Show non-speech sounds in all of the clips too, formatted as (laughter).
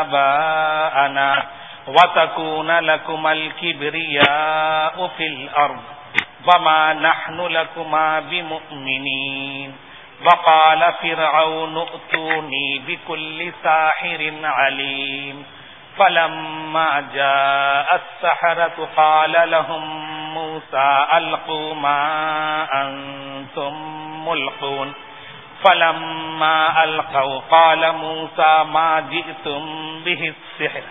آباءنا وتكون لكم الكبرياء في الأرض وما نحن لكما بمؤمنين وقال فرعون ائتوني بكل ساحر عليم فلما جاء السحرة قال لهم موسى ألقوا ما أنتم ملقون فلما ألقوا قال موسى ما جئتم به السحر.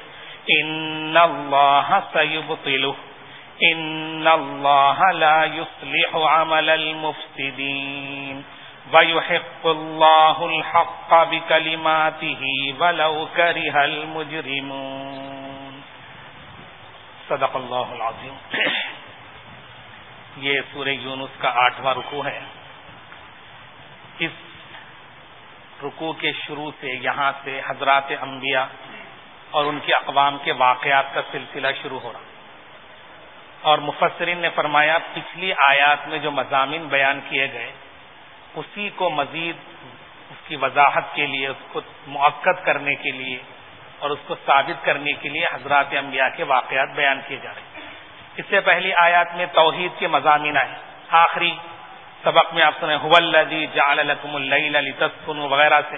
إن الله سيبطله. إن الله لا يصلح عمل المفسدين. ويحق الله الحق بكلماته ولو كره المجرمون. صدق اللہ العظیم یہ سورہ یونس کا آٹھواں رکو ہے. اس رکو کے شروع سے یہاں سے حضرات انبیاء اور ان کے اقوام کے واقعات کا سلسلہ شروع ہو رہا اور مفسرین نے فرمایا، پچھلی آیات میں جو مضامین بیان کیے گئے، اسی کو مزید اس کی وضاحت کے لیے، اس کو موقع کرنے کے لیے اور اس کو ثابت کرنے کے لیے حضرات انبیاء کے واقعات بیان کیے جا رہے ہیں۔ اس سے پہلی آیات میں توحید کے مضامین آئے۔ آخری سبق میں آپ سنیں حلدی جان الحکم اللہ تسکن وغیرہ سے۔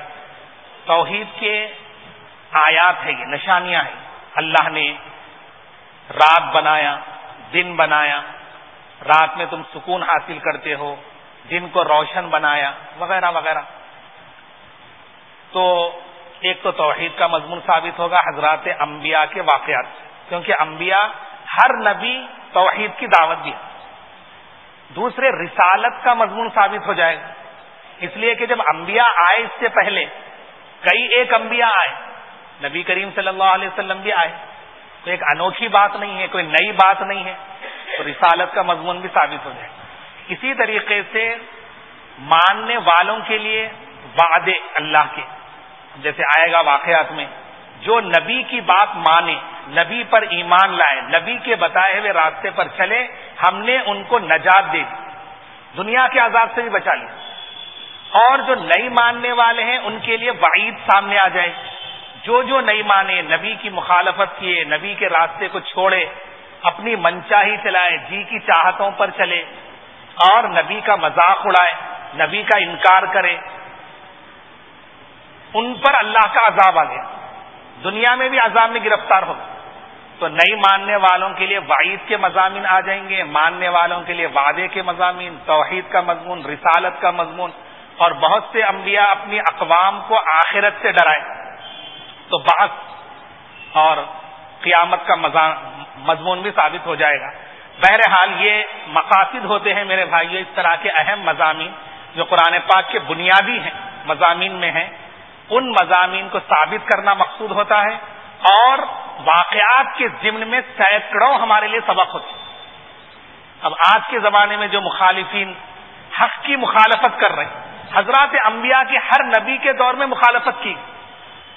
توحید کے آیات ہے یہ، نشانیاں ہیں۔ اللہ نے رات بنایا، دن بنایا۔ رات میں تم سکون حاصل کرتے ہو، دن کو روشن بنایا، وغیرہ وغیرہ۔ تو ایک تو توحید کا مضمون ثابت ہوگا حضرات انبیاء کے واقعات سے کیونکہ انبیاء ہر نبی توحید کی دعوت دی دوسرے رسالت کا مضمون ثابت ہو جائے گا۔ اس لیے کہ جب انبیاء آئے اس سے پہلے، کئی ایک انبیاء آئے، نبی کریم صلی اللہ علیہ وسلم بھی آئے۔ تو ایک انوکھی بات نہیں ہے، کوئی نئی بات نہیں ہے، تو رسالت کا مضمون بھی ثابت ہو جائے۔ اسی طریقے سے ماننے والوں کے لیے وعدے اللہ کے۔ جیسے آئے گا واقعات میں، جو نبی کی بات مانے، نبی پر ایمان لائے، نبی کے بتائے ہوئے راستے پر چلے ہم نے ان کو نجات دے دی۔ دنیا کے عذاب سے بھی بچا لیا۔ اور جو نئی ماننے والے ہیں، ان کے لیے وعید سامنے آ جائے۔ جو جو نہیں مانے، نبی کی مخالفت کیے، نبی کے راستے کو چھوڑے، اپنی منچاہی چلائے جی کی چاہتوں پر چلے، اور نبی کا مذاق اڑائے، نبی کا انکار کرے، ان پر اللہ کا عذاب آ گیا۔ دنیا میں بھی عذاب میں گرفتار ہو تو نئی ماننے والوں کے لیے وعید کے مضامین آ جائیں گے، ماننے والوں کے لیے وعدے کے مضامین، توحید کا مضمون، رسالت کا مضمون، اور بہت سے انبیاء اپنی اقوام کو آخرت سے ڈرائے تو بحث اور قیامت کا مضمون بھی ثابت ہو جائے گا۔ بہرحال یہ مقاصد ہوتے ہیں میرے بھائیوں اس طرح کے اہم مضامین جو قرآن پاک کے بنیادی ہیں، مضامین میں ہیں، ان مضامین کو ثابت کرنا مقصود ہوتا ہے۔ اور واقعات کے ضمن میں سینکڑوں ہمارے لیے سبق ہوتے اب آج کے زمانے میں جو مخالفین حق کی مخالفت کر رہے ہیں، حضرات انبیاء کی ہر نبی کے دور میں مخالفت کی۔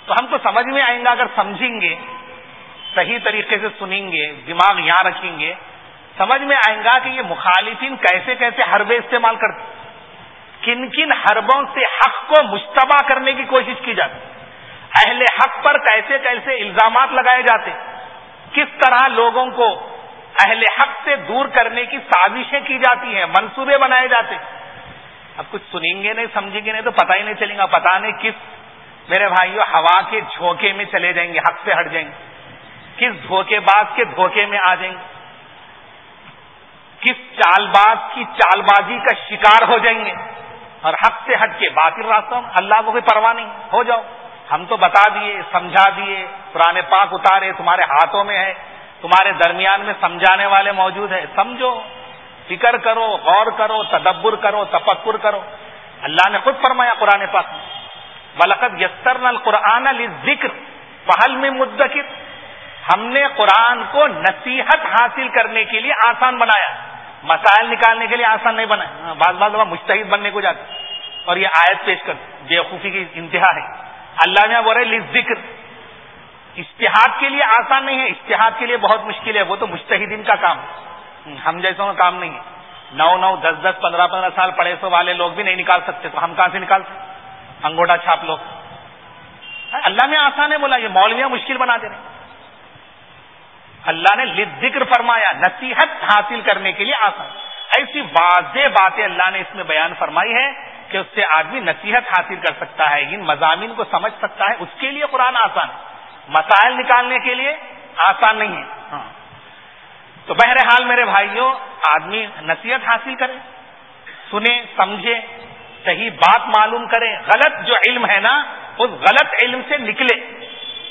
تو ہم کو سمجھ میں آئیں گا اگر سمجھیں گے، صحیح طریقے سے سنیں گے، دماغ یہاں رکھیں گے، سمجھ میں آئیں گا کہ یہ مخالفین کیسے کیسے حربے استعمال کرتے کن کن حربوں سے حق کو مشتبہ کرنے کی کوشش کی جاتی اہل حق پر کیسے کیسے الزامات لگائے جاتے کس طرح لوگوں کو اہل حق سے دور کرنے کی سازشیں کی جاتی ہیں، منصوبے بنائے جاتے اب کچھ سنیں گے نہیں، سمجھیں گے نہیں تو پتہ ہی نہیں چلے گا پتا نہیں کس میرے بھائیوں ہوا کے جھونکے میں چلے جائیں گے، حق سے ہٹ جائیں گے۔ کس دھوکے باز کے دھوکے میں آ جائیں گے؟ کس چال باز کی چال بازی کا شکار ہو جائیں گے؟ اور حق سے ہٹ کے باطل راستوں اللہ کو کوئی پرواہ نہیں، ہو جاؤ۔ ہم تو بتا دیے، سمجھا دیے پرانے پاک اتارے، تمہارے ہاتھوں میں ہے، تمہارے درمیان میں سمجھانے والے موجود ہیں۔ سمجھو، فکر کرو، غور کرو، تدبر کرو، تفکر کرو۔ اللہ نے خود فرمایا قرآن پاک میں بلقت یستر نل قرآن علی ذکر پہل میں مدکر ہم نے قرآن کو نصیحت حاصل کرنے کے لیے آسان بنایا۔ مسائل نکالنے کے لیے آسان نہیں بنایا۔ ہاں، بعض بعض مشتحد بننے کو جاتے اور یہ آیت پیش کر بےخوفی کی انتہا ہے۔ اللہ میں بول رہے ذکر۔ اشتہاد کے لیے آسان نہیں ہے، اشتہاد کے لیے بہت مشکل ہے، وہ تو مشتحدین کا کام ہم جیسوں کا کام نہیں ہے۔ نو نو، دس دس، پندرہ پندرہ سال پڑے سو والے لوگ بھی نہیں نکال سکتے، تو ہم کہاں سے نکال سکتے؟ انگوٹا چھاپ لو۔ اللہ نے آسان ہے بولا، یہ مولویاں مشکل بنا دے رہے اللہ نے ذکر فرمایا، نصیحت حاصل کرنے کے لیے آسان۔ ایسی واضح باتیں اللہ نے اس میں بیان فرمائی ہے کہ اس سے آدمی نصیحت حاصل کر سکتا ہے، ان مضامین کو سمجھ سکتا ہے، اس کے لیے قرآن آسان ہے۔ مسائل نکالنے کے لیے آسان نہیں ہے۔ ہاں۔ تو بہرحال میرے بھائیوں، آدمی نصیحت حاصل کرے، سنے، سمجھے، صحیح بات معلوم کرے، غلط جو علم ہے نا، اس غلط علم سے نکلے۔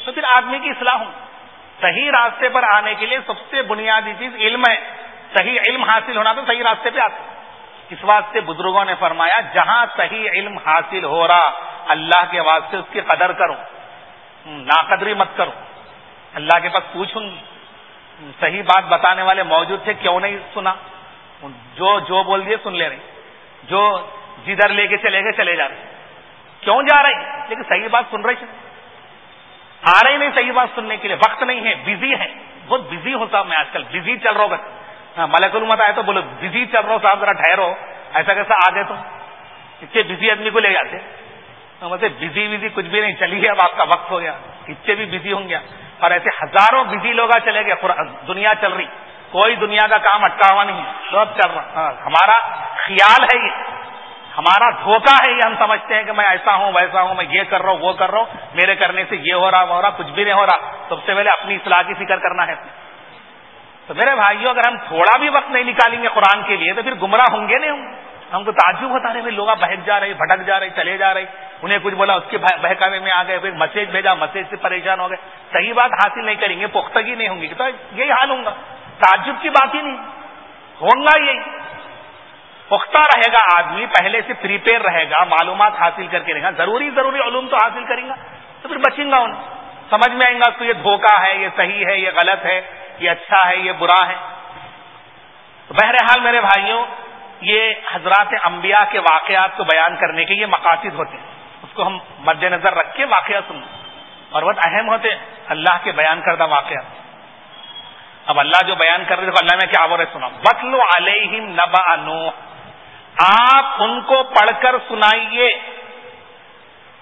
تو پھر آدمی کی اصلاح ہوں۔ صحیح راستے پر آنے کے لیے سب سے بنیادی چیز علم ہے۔ صحیح علم حاصل ہونا تو صحیح راستے پہ آتا اس واسطے بزرگوں نے فرمایا جہاں صحیح علم حاصل ہو رہا، اللہ کے واسطے اس کی قدر کروں، ناقدری مت کروں، اللہ کے پاس پوچھوں صحیح بات بتانے والے موجود تھے، کیوں نہیں سنا؟ جو جو بول دیے سن لے رہے جو جدھر لے کے چلے گئے چلے جا رہے کیوں جا رہے لیکن صحیح بات سن رہے آ رہے نہیں صحیح بات سننے کے لیے، وقت نہیں ہے بزی ہے بہت بزی ہوتا میں آج کل بزی چل رہا ہوں ہاں، ملک المت آئے تو بولو بزی چل رہا ہوں صاحب، ذرا ٹھہرو۔ ایسا کیسا آ گئے تو؟ اتنے بزی آدمی کو لے جاتے۔ مطلب بزی وزی کچھ بھی نہیں چلی اب آپ کا وقت ہو گیا۔ اتنے بھی بزی ہوں گیا۔ اور ایسے ہزاروں بزی لوگ چلے گئے دنیا چل رہی۔ کوئی دنیا کا کام اٹکا ہوا نہیں ہے، سب چل رہا۔ ہاں، ہمارا خیال ہے یہ۔ ہمارا دھوکہ ہے یہ، ہم سمجھتے ہیں کہ میں ایسا ہوں، ویسا ہوں، میں یہ کر رہا ہوں، وہ کر رہا ہوں، میرے کرنے سے یہ ہو رہا، وہ ہو رہا، کچھ بھی نہیں ہو رہا۔ سب سے پہلے اپنی اصلاح کی فکر کرنا ہے۔ تو میرے بھائیوں اگر ہم تھوڑا بھی وقت نہیں نکالیں گے قرآن کے لیے، تو پھر گمراہ ہوں گے نہیں ہوں ہم کو تعجب ہوتا رہے لوگ بہک جا رہے، بھٹک جا رہے، چلے جا رہے۔ انہیں کچھ بولا، اس کے بہکاوے میں آ گئے، پھر میسج بھیجا میسج سے پریشان ہو گئے۔ صحیح بات حاصل نہیں کریں گے، پختگی نہیں ہوں گی۔ تو یہی حال ہوں گا۔ تعجب کی بات ہی نہیں۔ ہوں گا یہی۔ پختہ رہے گا آدمی، پہلے سے پریپیئر رہے گا، معلومات حاصل کر کے رہے گا۔ ضروری ضروری علوم تو حاصل کریں گا، تو پھر بچیں گا ان سمجھ میں آئیں گا تو یہ دھوکہ ہے، یہ صحیح ہے، یہ غلط ہے۔ یہ اچھا ہے، یہ برا ہے۔ بہرحال میرے بھائیوں، یہ حضرات انبیاء کے واقعات کو بیان کرنے کے یہ مقاصد ہوتے ہیں۔ اس کو ہم مد نظر رکھ کے واقعات سن اور بہت اہم ہوتے اللہ کے بیان کردہ واقعات اب اللہ جو بیان کر رہے اللہ میں کیا بول رہے سنا بتلو علیہم نبا آپ ان کو پڑھ کر سنائیے،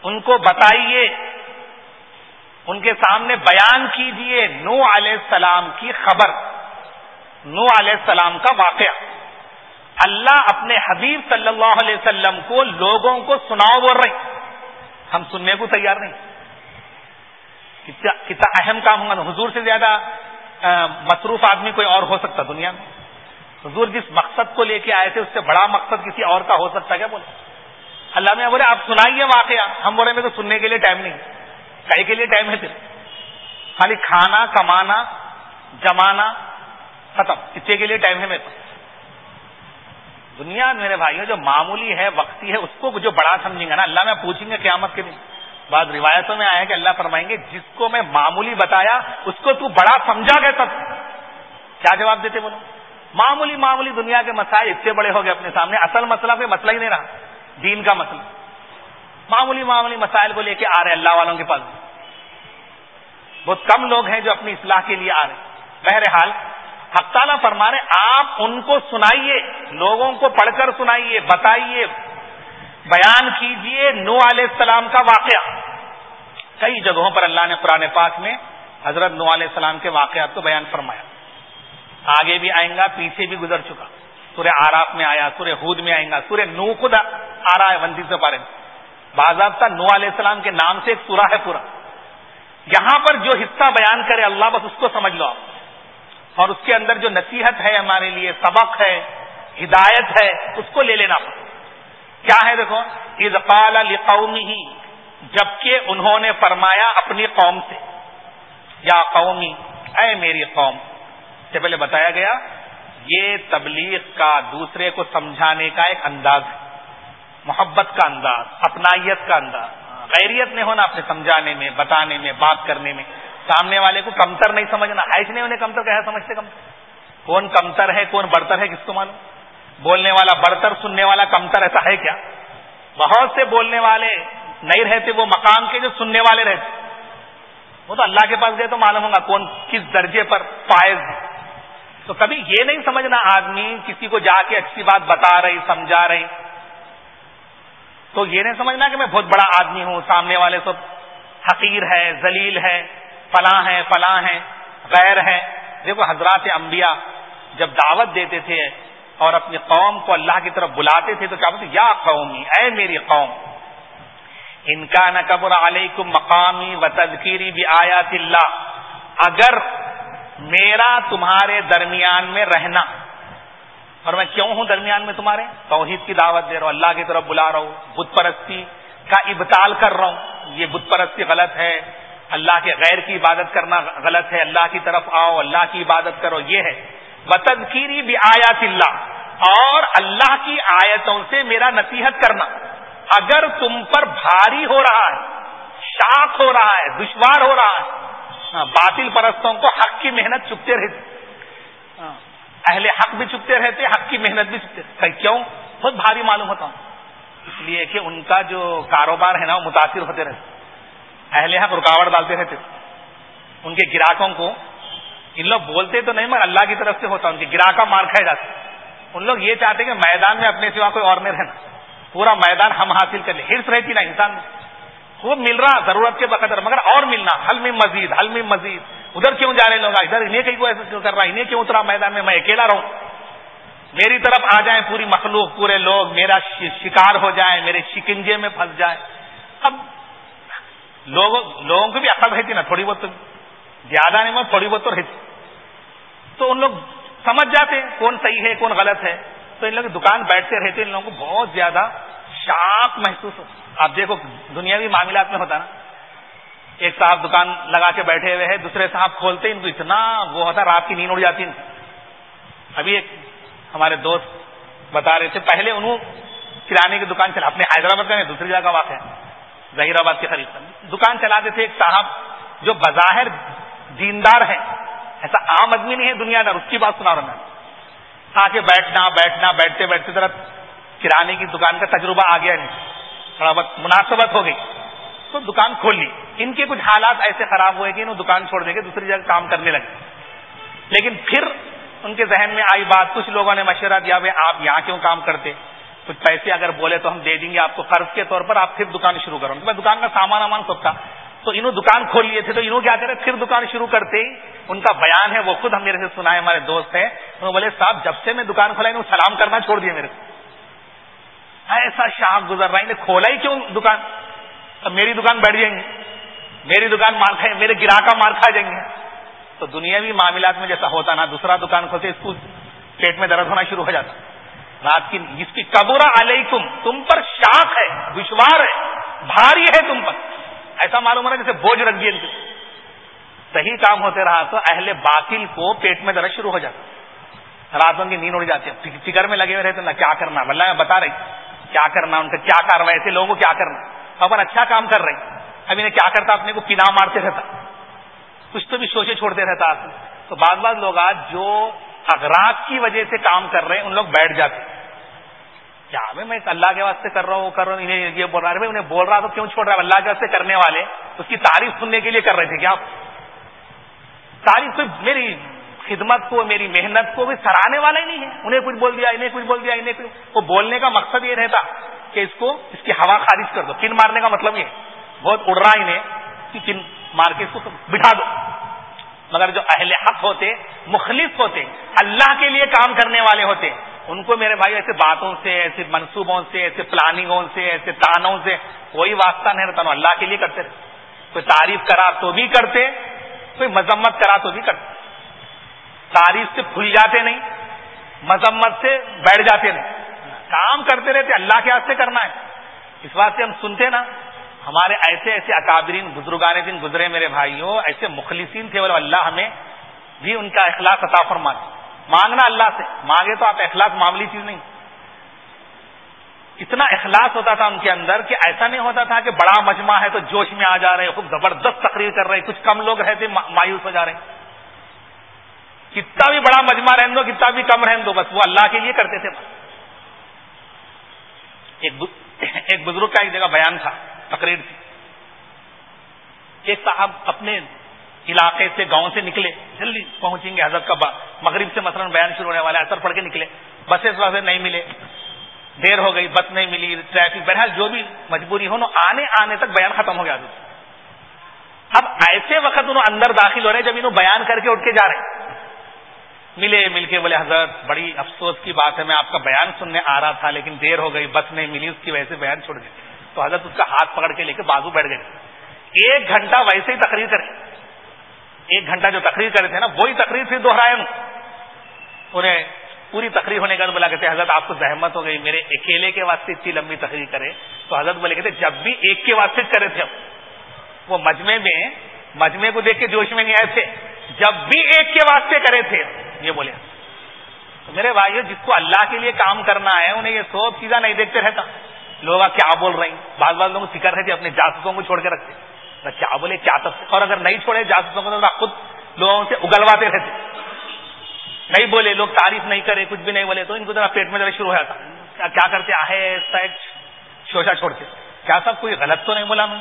ان کو بتائیے ان کے سامنے بیان کیجیے نو علیہ السلام کی خبر۔ نو علیہ السلام کا واقعہ۔ اللہ اپنے حبیب صلی اللہ علیہ وسلم کو لوگوں کو سناؤ بول رہے ہم سننے کو تیار نہیں۔ کتنا اہم کام ہوگا حضور سے زیادہ مصروف آدمی کوئی اور ہو سکتا دنیا میں۔ حضور جس مقصد کو لے کے آئے تھے، اس سے بڑا مقصد کسی اور کا ہو سکتا کیا بولے؟ اللہ میں بولے آپ سنائیے واقعہ۔ ہم بولے میں تو سننے کے لیے ٹائم نہیں۔ کئی کے لیے ٹائم ہے پھر خالی کھانا، کمانا، جمانا، ختم۔ اتنے کے لیے ٹائم ہے میرے پاس۔ دنیا میرے بھائیوں، جو معمولی ہے، وقتی ہے، اس کو جو بڑا سمجھیں گے نا، اللہ میں پوچھیں گے قیامت کے دن۔ بعض روایتوں میں آیا کہ اللہ فرمائیں گے، جس کو میں معمولی بتایا، اس کو تو بڑا سمجھا گیا تب۔ کیا جواب دیتے بولو؟ معمولی معمولی دنیا کے مسائل اتنے بڑے ہو گئے اپنے سامنے، اصل مسئلہ کوئی مسئلہ ہی نہیں رہا۔ دین کا مسئلہ۔ معمولی معمولی مسائل کو لے کے آ رہے ہیں اللہ والوں کے پاس۔ بہت کم لوگ ہیں جو اپنی اصلاح کے لیے آ رہے بہرحال، حق تعالیٰ فرما رہے آپ ان کو سنائیے، لوگوں کو پڑھ کر سنائیے، بتائیے، بیان کیجیے نو علیہ السلام کا واقعہ۔ کئی جگہوں پر اللہ نے قرآن پاک میں حضرت نو علیہ السلام کے واقعات کو بیان فرمایا۔ آگے بھی آئیں گا، پیچھے بھی گزر چکا۔ سورہ آراف میں آیا، سورہ ہود میں آئیں گا، سورہ نو خود آ رہا ہے ونتی سے پارے۔ باضابطہ نو علیہ السلام کے نام سے ایک سورہ ہے پورا۔ یہاں پر جو حصہ بیان کرے اللہ، بس اس کو سمجھ لو آپ۔ اور اس کے اندر جو نصیحت ہے ہمارے لیے، سبق ہے، ہدایت ہے، اس کو لے لینا کیا ہے دیکھو؟ ازقال علی قومی ہی جبکہ انہوں نے فرمایا اپنی قوم سے، یا قومی، اے میری قوم۔ سے پہلے بتایا گیا، یہ تبلیغ کا دوسرے کو سمجھانے کا ایک انداز ہے۔ محبت کا انداز اپنائیت کا انداز۔ غیریت نہیں ہونا اپنے سمجھانے میں بتانے میں بات کرنے میں۔ سامنے والے کو کمتر نہیں سمجھنا۔ ایسے نہیں انہیں کمتر کہا سمجھتے کمتر کون کمتر ہے کون بڑھتر ہے کس کو معلوم؟ بولنے والا بڑھتر سننے والا کمتر ایسا ہے کیا؟ بہت سے بولنے والے نہیں رہتے وہ مقام کے جو سننے والے رہتے۔ وہ تو اللہ کے پاس گئے تو معلوم ہوگا کون کس درجے پر فائز ہے۔ تو کبھی یہ نہیں سمجھنا آدمی کسی کو جا کے اچھی بات بتا رہی سمجھا رہی۔ تو یہ نہیں سمجھنا کہ میں بہت بڑا آدمی ہوں، سامنے والے سب حقیر ہے، ذلیل ہے، فلاں ہے فلاں ہے غیر ہے دیکھو حضرات انبیاء جب دعوت دیتے تھے اور اپنی قوم کو اللہ کی طرف بلاتے تھے تو کیا بولتے، یا قومی، اے میری قوم، ان کا نقبر علیکم مقامی و تذکیری بھی آیات اللہ، اگر میرا تمہارے درمیان میں رہنا اور میں کیوں ہوں درمیان میں تمہارے؟ توحید کی دعوت دے رہا ہوں، اللہ کی طرف بلا رہا ہوں، بت پرستی کا ابتال کر رہا ہوں، یہ بت پرستی غلط ہے، اللہ کے غیر کی عبادت کرنا غلط ہے، اللہ کی طرف آؤ، اللہ کی عبادت کرو، یہ ہے بتدکیری بھی آیات اللہ اور اللہ کی آیتوں سے میرا نصیحت کرنا، اگر تم پر بھاری ہو رہا ہے شاخ ہو رہا ہے، دشوار ہو رہا ہے، باطل پرستوں کو حق کی محنت چکتے رہتے اہل حق بھی چکتے رہتے، حق کی محنت بھی چکتے رہتے۔ کیوں؟ بہت بھاری معلوم ہوتا ہوں۔ اس لیے کہ ان کا جو کاروبار ہے نا، وہ متاثر ہوتے رہتے۔ اہل حق رکاوٹ ڈالتے رہتے۔ ان کے گراہکوں کو، ان لوگ بولتے تو نہیں، مگر اللہ کی طرف سے ہوتا۔ ان کے گراہ مار کھائے جاتے۔ ان لوگ یہ چاہتے ہیں کہ میدان میں اپنے سوا کوئی اور نہیں رہنا۔ پورا میدان ہم حاصل کر لیں۔ ہرس رہتی نا انسان۔ میں خوب مل رہا ضرورت کے بقدر، مگر اور ملنا۔ حل میں مزید، حل میں مزید۔ ادھر کیوں جا رہے لوگ؟ ادھر انہیں کہیں کو ایسا کیوں کر رہا انہیں کیوں اترا میدان میں؟ میں اکیلا رہوں۔ میری طرف آ جائیں پوری مخلوق، پورے لوگ، میرا شکار ہو جائیں، میرے شکنجے میں پھنس جائیں۔ اب لوگوں لوگوں کو بھی عقل رہتی نا، تھوڑی بہت زیادہ نہیں مت تھوڑی بہت تو رہتی۔ تو ان لوگ سمجھ جاتے کون صحیح ہے، کون غلط ہے۔ تو ان لوگ دکان بیٹھتے رہتے ان لوگوں کو بہت زیادہ شاپ محسوس ہوتا آپ دیکھو، دنیاوی معاملات میں ہوتا نا۔ ایک صاحب دکان لگا کے بیٹھے ہوئے ہیں، دوسرے صاحب کھولتے ان کو اتنا وہ ہوتا رات کی نیند اڑ جاتی ابھی ایک ہمارے دوست بتا رہے تھے، پہلے انہوں کرانے کی دکان چلا، اپنے حیدرآباد کا دوسری جگہ واقع ہے ظہیر آباد کے خرید دکان چلاتے تھے ایک صاحب جو بظاہر دیندار ہے ایسا عام آدمی نہیں ہے، دنیا دار، اس کی بات سنا رہا میں۔ آ کے بیٹھنا بیٹھنا، بیٹھتے بیٹھتے ذرا کرانے کی دکان کا تجربہ آ گیا نہیں تھوڑا بہت مناسبت ہو گئی۔ تو دکان کھول لی ان کے کچھ حالات ایسے خراب ہوئے کہ انہوں دکان چھوڑ دیں گے دوسری جگہ کام کرنے لگے۔ لیکن پھر ان کے ذہن میں آئی بات، کچھ لوگوں نے مشورہ دیا، بھائی آپ یہاں کیوں کام کرتے؟ کچھ پیسے اگر بولے تو ہم دے دیں گے آپ کو قرض کے طور پر، آپ پھر دکان شروع کرو۔ میں دکان کا سامان وامان سب تھا۔ تو انہوں دکان کھول لیے تھے تو انہوں کیا کرے پھر دکان شروع کرتے۔ ہی ان کا بیان ہے، وہ خود ہم میرے سے سنا ہے، ہمارے دوست ہیں۔ انہوں بولے، صاحب، جب سے میں دکان کھولا، انہوں سلام کرنا چھوڑ دیا میرے سے ایسا شاخ گزر رہا انہیں کھولا ہی کیوں دکان؟ اب میری دکان بیٹھ جائیں گے، میری دکان مار کھائے میرے گراہ کا مار کھا جائیں گے۔ تو دنیاوی معاملات میں جیسا ہوتا نا، دوسرا دکان کھولتے، اس کو پیٹ میں درد ہونا شروع ہو جاتا۔ رات کی جس کی قبورہ علیکم، تم پر شاخ ہے، دشوار ہے، بھاری ہے تم پر۔ ایسا معلوم ہو رہا جیسے بوجھ رکھ دیے صحیح کام ہوتے رہا تو اہل باطل کو پیٹ میں درد شروع ہو جاتا۔ راتوں کی نیند اڑ جاتی ہے، فکر میں لگے ہوئے رہتے کیا کرنا؟ بلّہ میں بتا رہی کیا کرنا؟ ان کا کیا کاروائی تھے لوگوں کو کیا کرنا؟ اپن اچھا کام کر رہے اب انہیں کیا کرتا؟ اپنے کو پینا مارتے رہتا۔ کچھ تو بھی سوچے چھوڑتے رہتا۔ تو بعض بعض لوگ آج جو اغراض کی وجہ سے کام کر رہے ہیں، ان لوگ بیٹھ جاتے کیا میں اللہ کے واسطے کر رہا ہوں کر رہا ہوں، انہیں یہ بول رہا ہے۔ انہیں بول رہا تو کیوں چھوڑ رہا ہے؟ اللہ کے واسطے کرنے والے اس کی تعریف سننے کے لیے کر رہے تھے۔ کیا؟ تعریف تو میری خدمت کو، میری محنت کو بھی سراہنے والا ہی نہیں ہے۔ انہیں کچھ بول دیا، انہیں کچھ بول دیا، انہیں کچھ وہ بولنے کا مقصد یہ رہتا۔ کہ اس کو، اس کی ہوا خارج کر دو. کن مارنے کا مطلب یہ بہت اڑ رہا انہیں کہ کن مار کے اس کو بٹھا دو. مگر جو اہل حق ہوتے، مخلص ہوتے، اللہ کے لیے کام کرنے والے ہوتے، ان کو میرے بھائی ایسے باتوں سے، ایسے منصوبوں سے، ایسے پلاننگوں سے، ایسے تانوں سے کوئی واسطہ نہیں رہتا. اللہ کے لیے کرتے رہتے. کوئی تعریف کرا تو بھی کرتے، کوئی مذمت کرا تو بھی کرتے. تعریف سے کھل جاتے نہیں، مذمت سے بیٹھ جاتے نہیں. کام کرتے رہتے، اللہ کے ہاتھ سے کرنا ہے۔ اس بات سے ہم سنتے نا، ہمارے ایسے ایسے اکابرین، بزرگان دن گزرے میرے بھائیوں، ایسے مخلصین تھے بولے اللہ ہمیں بھی ان کا اخلاق عطا فرما مانگنا اللہ سے، مانگے تو آپ اخلاق معاملی چیز نہیں۔ اتنا اخلاص ہوتا تھا ان کے اندر کہ ایسا نہیں ہوتا تھا کہ بڑا مجمع ہے تو جوش میں آ جا رہے، خوب زبردست تقریر کر رہے، کچھ کم لوگ رہتے مایوس ہو جا رہے۔ کتنا بھی بڑا مجمع رہن دو، کتنا بھی کم رہن دو، بس وہ اللہ کے لیے کرتے تھے۔ بس (coughs) ایک بزرگ کا ایک جگہ بیان تھا، تقریر تھی۔ ایک صاحب اپنے علاقے سے گاؤں سے نکلے، جلدی پہنچیں گے حضرت کا مغرب سے مثلاً بیان شروع ہونے والا اثر پڑھ کے نکلے۔ بسیں واسطے نہیں ملے۔ دیر ہو گئی، بس نہیں ملی ٹریفک بہرحال جو بھی مجبوری ہو نا آنے آنے تک بیان ختم ہو گیا۔ اب ایسے وقت انہوں اندر داخل ہو رہے ہیں جب انہوں بیان کر کے اٹھ کے جا رہے ہیں۔ ملے، مل کے بولے، حضرت، بڑی افسوس کی بات ہے، میں آپ کا بیان سننے آ رہا تھا لیکن دیر ہو گئی، بس نہیں ملی، اس کی وجہ سے بیان چھوڑ گئے تو حضرت اس کا ہاتھ پکڑ کے لے کے بازو بیٹھ گئے۔ ایک گھنٹہ ویسے ہی تقریر کرے۔ ایک گھنٹہ جو تقریر کرے تھے نا، وہی تقریر پھر دوہرائے۔ انہیں پوری تقریر ہونے کا بولا کہتے حضرت، آپ کو زحمت ہو گئی، میرے اکیلے کے واسطے اتنی لمبی تقریر کرے۔ تو حضرت بولے کہتے جب بھی ایک کے واسطے کرے تھے۔ وہ مجمے میں مجمے کو دیکھ کے جوش میں نہیں آئے تھے۔ جب بھی ایک کے واسطے کرے تھے۔ یہ بولے۔ میرے بھائی جس کو اللہ کے لیے کام کرنا ہے، انہیں یہ سب چیزیں نہیں دیکھتے رہتا۔ لوگ کیا بول رہے ہیں؟ بعض بعض لوگ فکر رہتے اپنے جاسوسوں کو چھوڑ کے رکھتے کیا بولے؟ کیا تب اور اگر نہیں چھوڑے جاسوسوں کو خود لوگوں سے اگلواتے رہتے۔ نہیں بولے، لوگ تعریف نہیں کرے، کچھ بھی نہیں بولے، تو ان کو ذرا پیٹ میں ذرا شروع ہو جاتا۔ کیا کرتے؟ آئے شوشا چھوڑ کے۔ کیا سب کوئی غلط تو نہیں بولا میں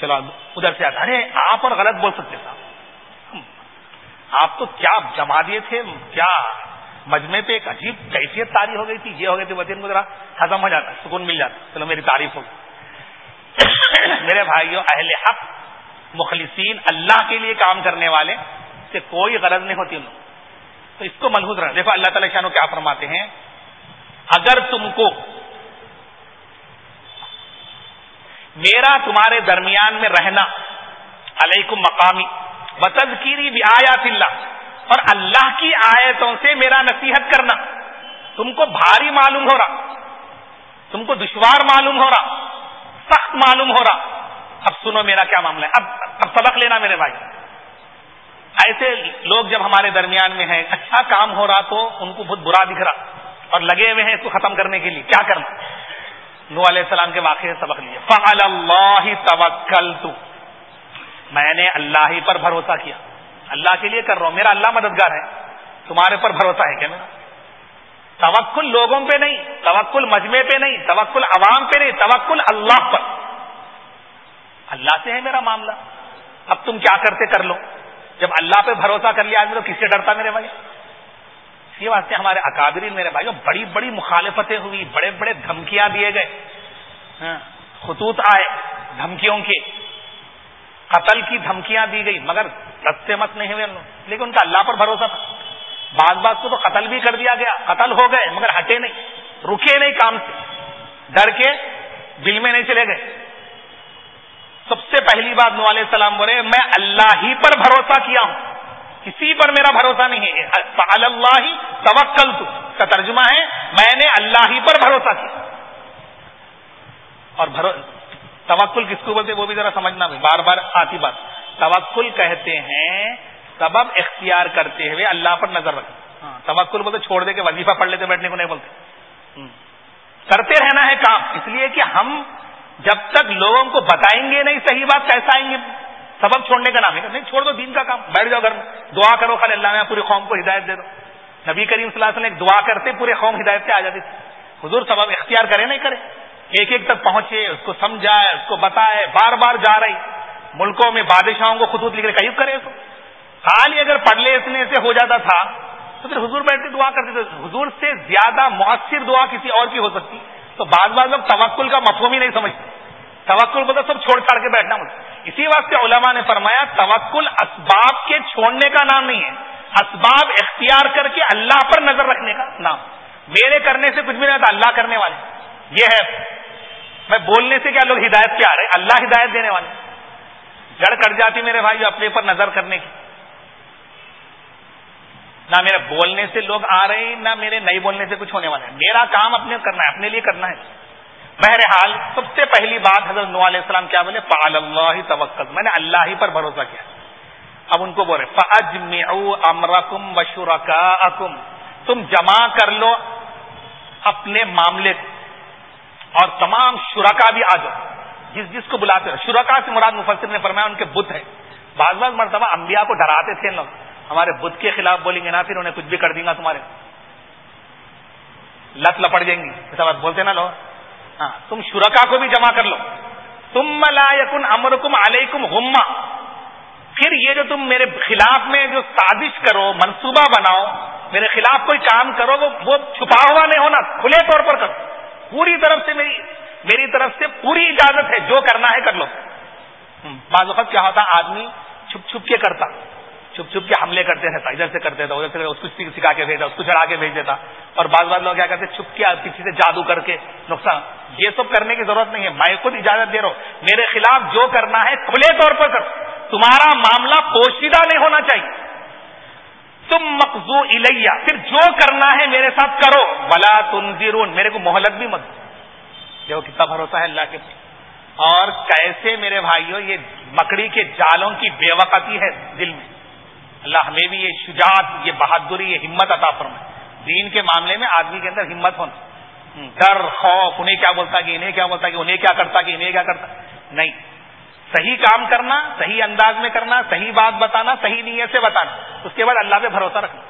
چلو ادھر سے آتا۔ ارے، آپ اور غلط بول سکتے صاحب آپ تو کیا جما دیے تھے، کیا مجمے پہ ایک عجیب کیفیت تاری ہو گئی تھی، یہ ہو گئی تھی وطن کو ذرا ختم ہو جاتا، سکون مل جاتا۔ چلو، میری تعریف ہو میرے بھائیوں اہل حق، مخلصین، اللہ کے لیے کام کرنے والے سے کوئی غرض نہیں ہوتی۔ ان تو اس کو ملحوظ رہا دیکھو، اللہ تعالی شانو کیا فرماتے ہیں۔ اگر تم کو میرا تمہارے درمیان میں رہنا، علیکم مقامی بتذکیری بھی آیات اللہ اور اللہ کی آیتوں سے میرا نصیحت کرنا۔ تم کو بھاری معلوم ہو رہا۔ تم کو دشوار معلوم ہو رہا۔ سخت معلوم ہو رہا۔ اب سنو میرا کیا معاملہ ہے۔ اب اب سبق لینا میرے بھائی۔ ایسے لوگ جب ہمارے درمیان میں ہیں اچھا کام ہو رہا تو ان کو بہت برا دکھ رہا۔ اور لگے ہوئے ہیں اس کو ختم کرنے کے لیے۔ کیا کرنا؟ نو علیہ السلام کے واقعے سے سبق لیے فعل اللہ توکل میں نے اللہ ہی پر بھروسہ کیا۔ اللہ کے لیے کر رہا ہوں۔ میرا اللہ مددگار ہے۔ تمہارے پر بھروسہ ہے کیا میرا؟ توکل لوگوں پہ نہیں، توکل مجمے پہ نہیں، توکل عوام پہ نہیں، توکل اللہ پر۔ اللہ سے ہے میرا معاملہ۔ اب تم کیا کرتے کر لو۔ جب اللہ پہ بھروسہ کر لیا آدمی تو کس سے ڈرتا میرے بھائی؟ یہ واسطے ہمارے اکابرین میرے بھائی بڑی بڑی مخالفتیں ہوئی، بڑے بڑے دھمکیاں دیے گئے۔ ہاں، خطوط آئے دھمکیوں کے۔ قتل کی دھمکیاں دی گئی، مگر رستے مت نہیں ہوئے لیکن ان کا اللہ پر بھروسہ تھا۔ بعض بات کو تو قتل بھی کر دیا گیا، قتل ہو گئے، مگر ہٹے نہیں، رکے نہیں کام سے۔ ڈر کے دل میں نہیں چلے گئے۔ سب سے پہلی بات نو علیہ السلام بولے، میں اللہ ہی پر بھروسہ کیا ہوں۔ کسی پر میرا بھروسہ نہیں ہے۔ اللہ ہی توکل تو کا ترجمہ ہے، میں نے اللہ ہی پر بھروسہ کیا۔ اور توکل کس کو بولتے وہ بھی ذرا سمجھنا بھی بار بار آتی بات۔ توکل کہتے ہیں سبب اختیار کرتے ہوئے اللہ پر نظر رکھتے ہاں۔ توکل بولتے چھوڑ دے کے وظیفہ پڑھ لیتے بیٹھنے کو نہیں بولتے۔ کرتے رہنا ہے کام۔ اس لیے کہ ہم جب تک لوگوں کو بتائیں گے نہیں صحیح بات کیسا آئیں گے؟ سبب چھوڑنے کا نام ہے۔ نہیں چھوڑ دو دین کا کام۔ بیٹھ جاؤ گھر میں۔ دعا کرو خالی اللہ میں پوری قوم کو ہدایت دے دو۔ نبی کریم صلی اللہ علیہ وسلم ایک دعا کرتے پورے قوم ہدایت سے آ جاتی۔ تھی حضور سبب اختیار کرے نہیں کرے۔ ایک ایک تک پہنچے، اس کو سمجھائے، اس کو بتائے، بار بار جا رہی۔ ملکوں میں بادشاہوں کو خطوط لکھ قریب کرے تو خالی اگر پڑھ لینے سے ہو جاتا تھا، تو پھر حضور بیٹھ کے دعا کرتے تھے۔ حضور سے زیادہ مؤثر دعا کسی اور کی ہو سکتی۔ تو بعض بعض لوگ توکل کا مفہوم ہی نہیں سمجھتے۔ توکل بتا سب چھوڑ چھاڑ کے بیٹھنا مجھے۔ اسی واسطے علماء نے فرمایا، توکل اسباب کے چھوڑنے کا نام نہیں ہے۔ اسباب اختیار کر کے اللہ پر نظر رکھنے کا نام۔ میرے کرنے سے کچھ بھی نہیں تھا اللہ کرنے والے۔ یہ ہے میں بولنے سے کیا لوگ ہدایت پہ آ رہے اللہ ہدایت دینے والے جڑ کٹ جاتی میرے بھائی اپنے پر نظر کرنے کی۔ نہ میرے بولنے سے لوگ آ رہے ہیں، نہ میرے نہیں بولنے سے کچھ ہونے والا ہے میرا کام اپنے کرنا ہے، اپنے لیے کرنا ہے۔ بہرحال، سب سے پہلی بات حضرت نو علیہ السلام کیا بولے؟ فعل اللہ توکل۔ میں نے اللہ ہی پر بھروسہ کیا۔ اب ان کو بولے فج امرکم وشرکاکم تم جمع کر لو اپنے معاملے کو۔ اور تمام شرکا بھی آ جاؤ۔ جس جس کو بلاتے رہے شرکا سے مراد مفسر نے فرمایا ان کے بت ہے بعض بعض مرتبہ انبیاء کو ڈراتے تھے لوگ۔ ہمارے بت کے خلاف بولیں گے نہ پھر انہیں کچھ بھی کر دیں گا تمہارے۔ لت لپڑ جائیں گی۔ ایسا بات بولتے نا لوگ۔ ہاں تم شرکا کو بھی جمع کر لو۔ تم ملا یقن امر کم علیکم پھر یہ جو تم میرے خلاف میں جو سازش کرو، منصوبہ بناؤ، میرے خلاف کوئی کام کرو وہ چھپا ہوا نہیں ہونا، کھلے طور پر کرو۔ پوری طرف سے میری میری طرف سے پوری اجازت ہے، جو کرنا ہے کر لو۔ بعض وقت کیا ہوتا، آدمی چھپ چھپ کے کرتا۔ چھپ چھپ کے حملے کرتے رہتا، ادھر سے کرتے تھا، ادھر سے اس کو سکھا کے بھیجتا، اس کو چڑھا کے بھیج دیتا۔ اور بعض بعض لوگ کیا کرتے، چھپ کے کسی سے جادو کر کے نقصان۔ یہ سب کرنے کی ضرورت نہیں ہے۔ میں خود اجازت دے رہا ہوں۔ میرے خلاف جو کرنا ہے، کھلے طور پر کر تمہارا معاملہ پوشیدہ نہیں ہونا چاہیے۔ تم مقزو الیا پھر جو کرنا ہے میرے ساتھ کرو۔ بلا تنظرون میرے کو مہلت بھی مت دیکھو کتنا بھروسہ ہے اللہ کے اور کیسے میرے بھائیوں یہ مکڑی کے جالوں کی بے وقتی ہے دل میں۔ اللہ ہمیں بھی یہ شجاعت، یہ بہادری، یہ ہمت عطا فرمائے۔ دین کے معاملے میں آدمی کے اندر ہمت ہونا۔ ڈر، خوف، انہیں کیا بولتا کہ انہیں کیا بولتا کہ انہیں کیا کرتا کہ انہیں کیا کرتا۔ نہیں۔ صحیح کام کرنا، صحیح انداز میں کرنا، صحیح بات بتانا، صحیح نیت سے بتانا، اس کے بعد اللہ پہ بھروسہ رکھنا۔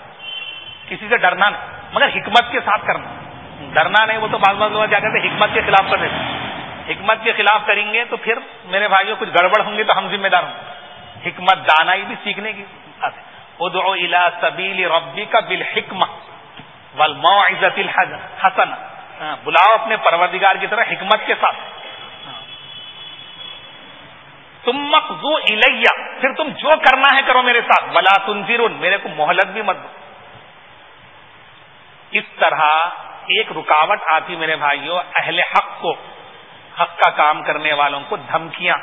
کسی سے ڈرنا نہیں، مگر حکمت کے ساتھ کرنا۔ ڈرنا نہیں، وہ تو بعض بعض لوگ کیا کرتے حکمت کے خلاف کر دیتے حکمت کے خلاف کریں گے تو پھر میرے بھائیوں کچھ گڑبڑ ہوں گے تو ہم ذمہ دار ہوں۔ حکمت دانائی بھی سیکھنے کی۔ ادعو الى سبیل ربی کا بالحکم والموعظت الحسن ہاں، بلاؤ اپنے پروردگار کی طرح حکمت کے ساتھ۔ تم مقزو الیہ، پھر تم جو کرنا ہے کرو میرے ساتھ۔ بلا تنظر میرے کو مہلت بھی مت دو۔ اس طرح ایک رکاوٹ آتی میرے بھائیوں، اہل حق کو، حق کا کام کرنے والوں کو دھمکیاں۔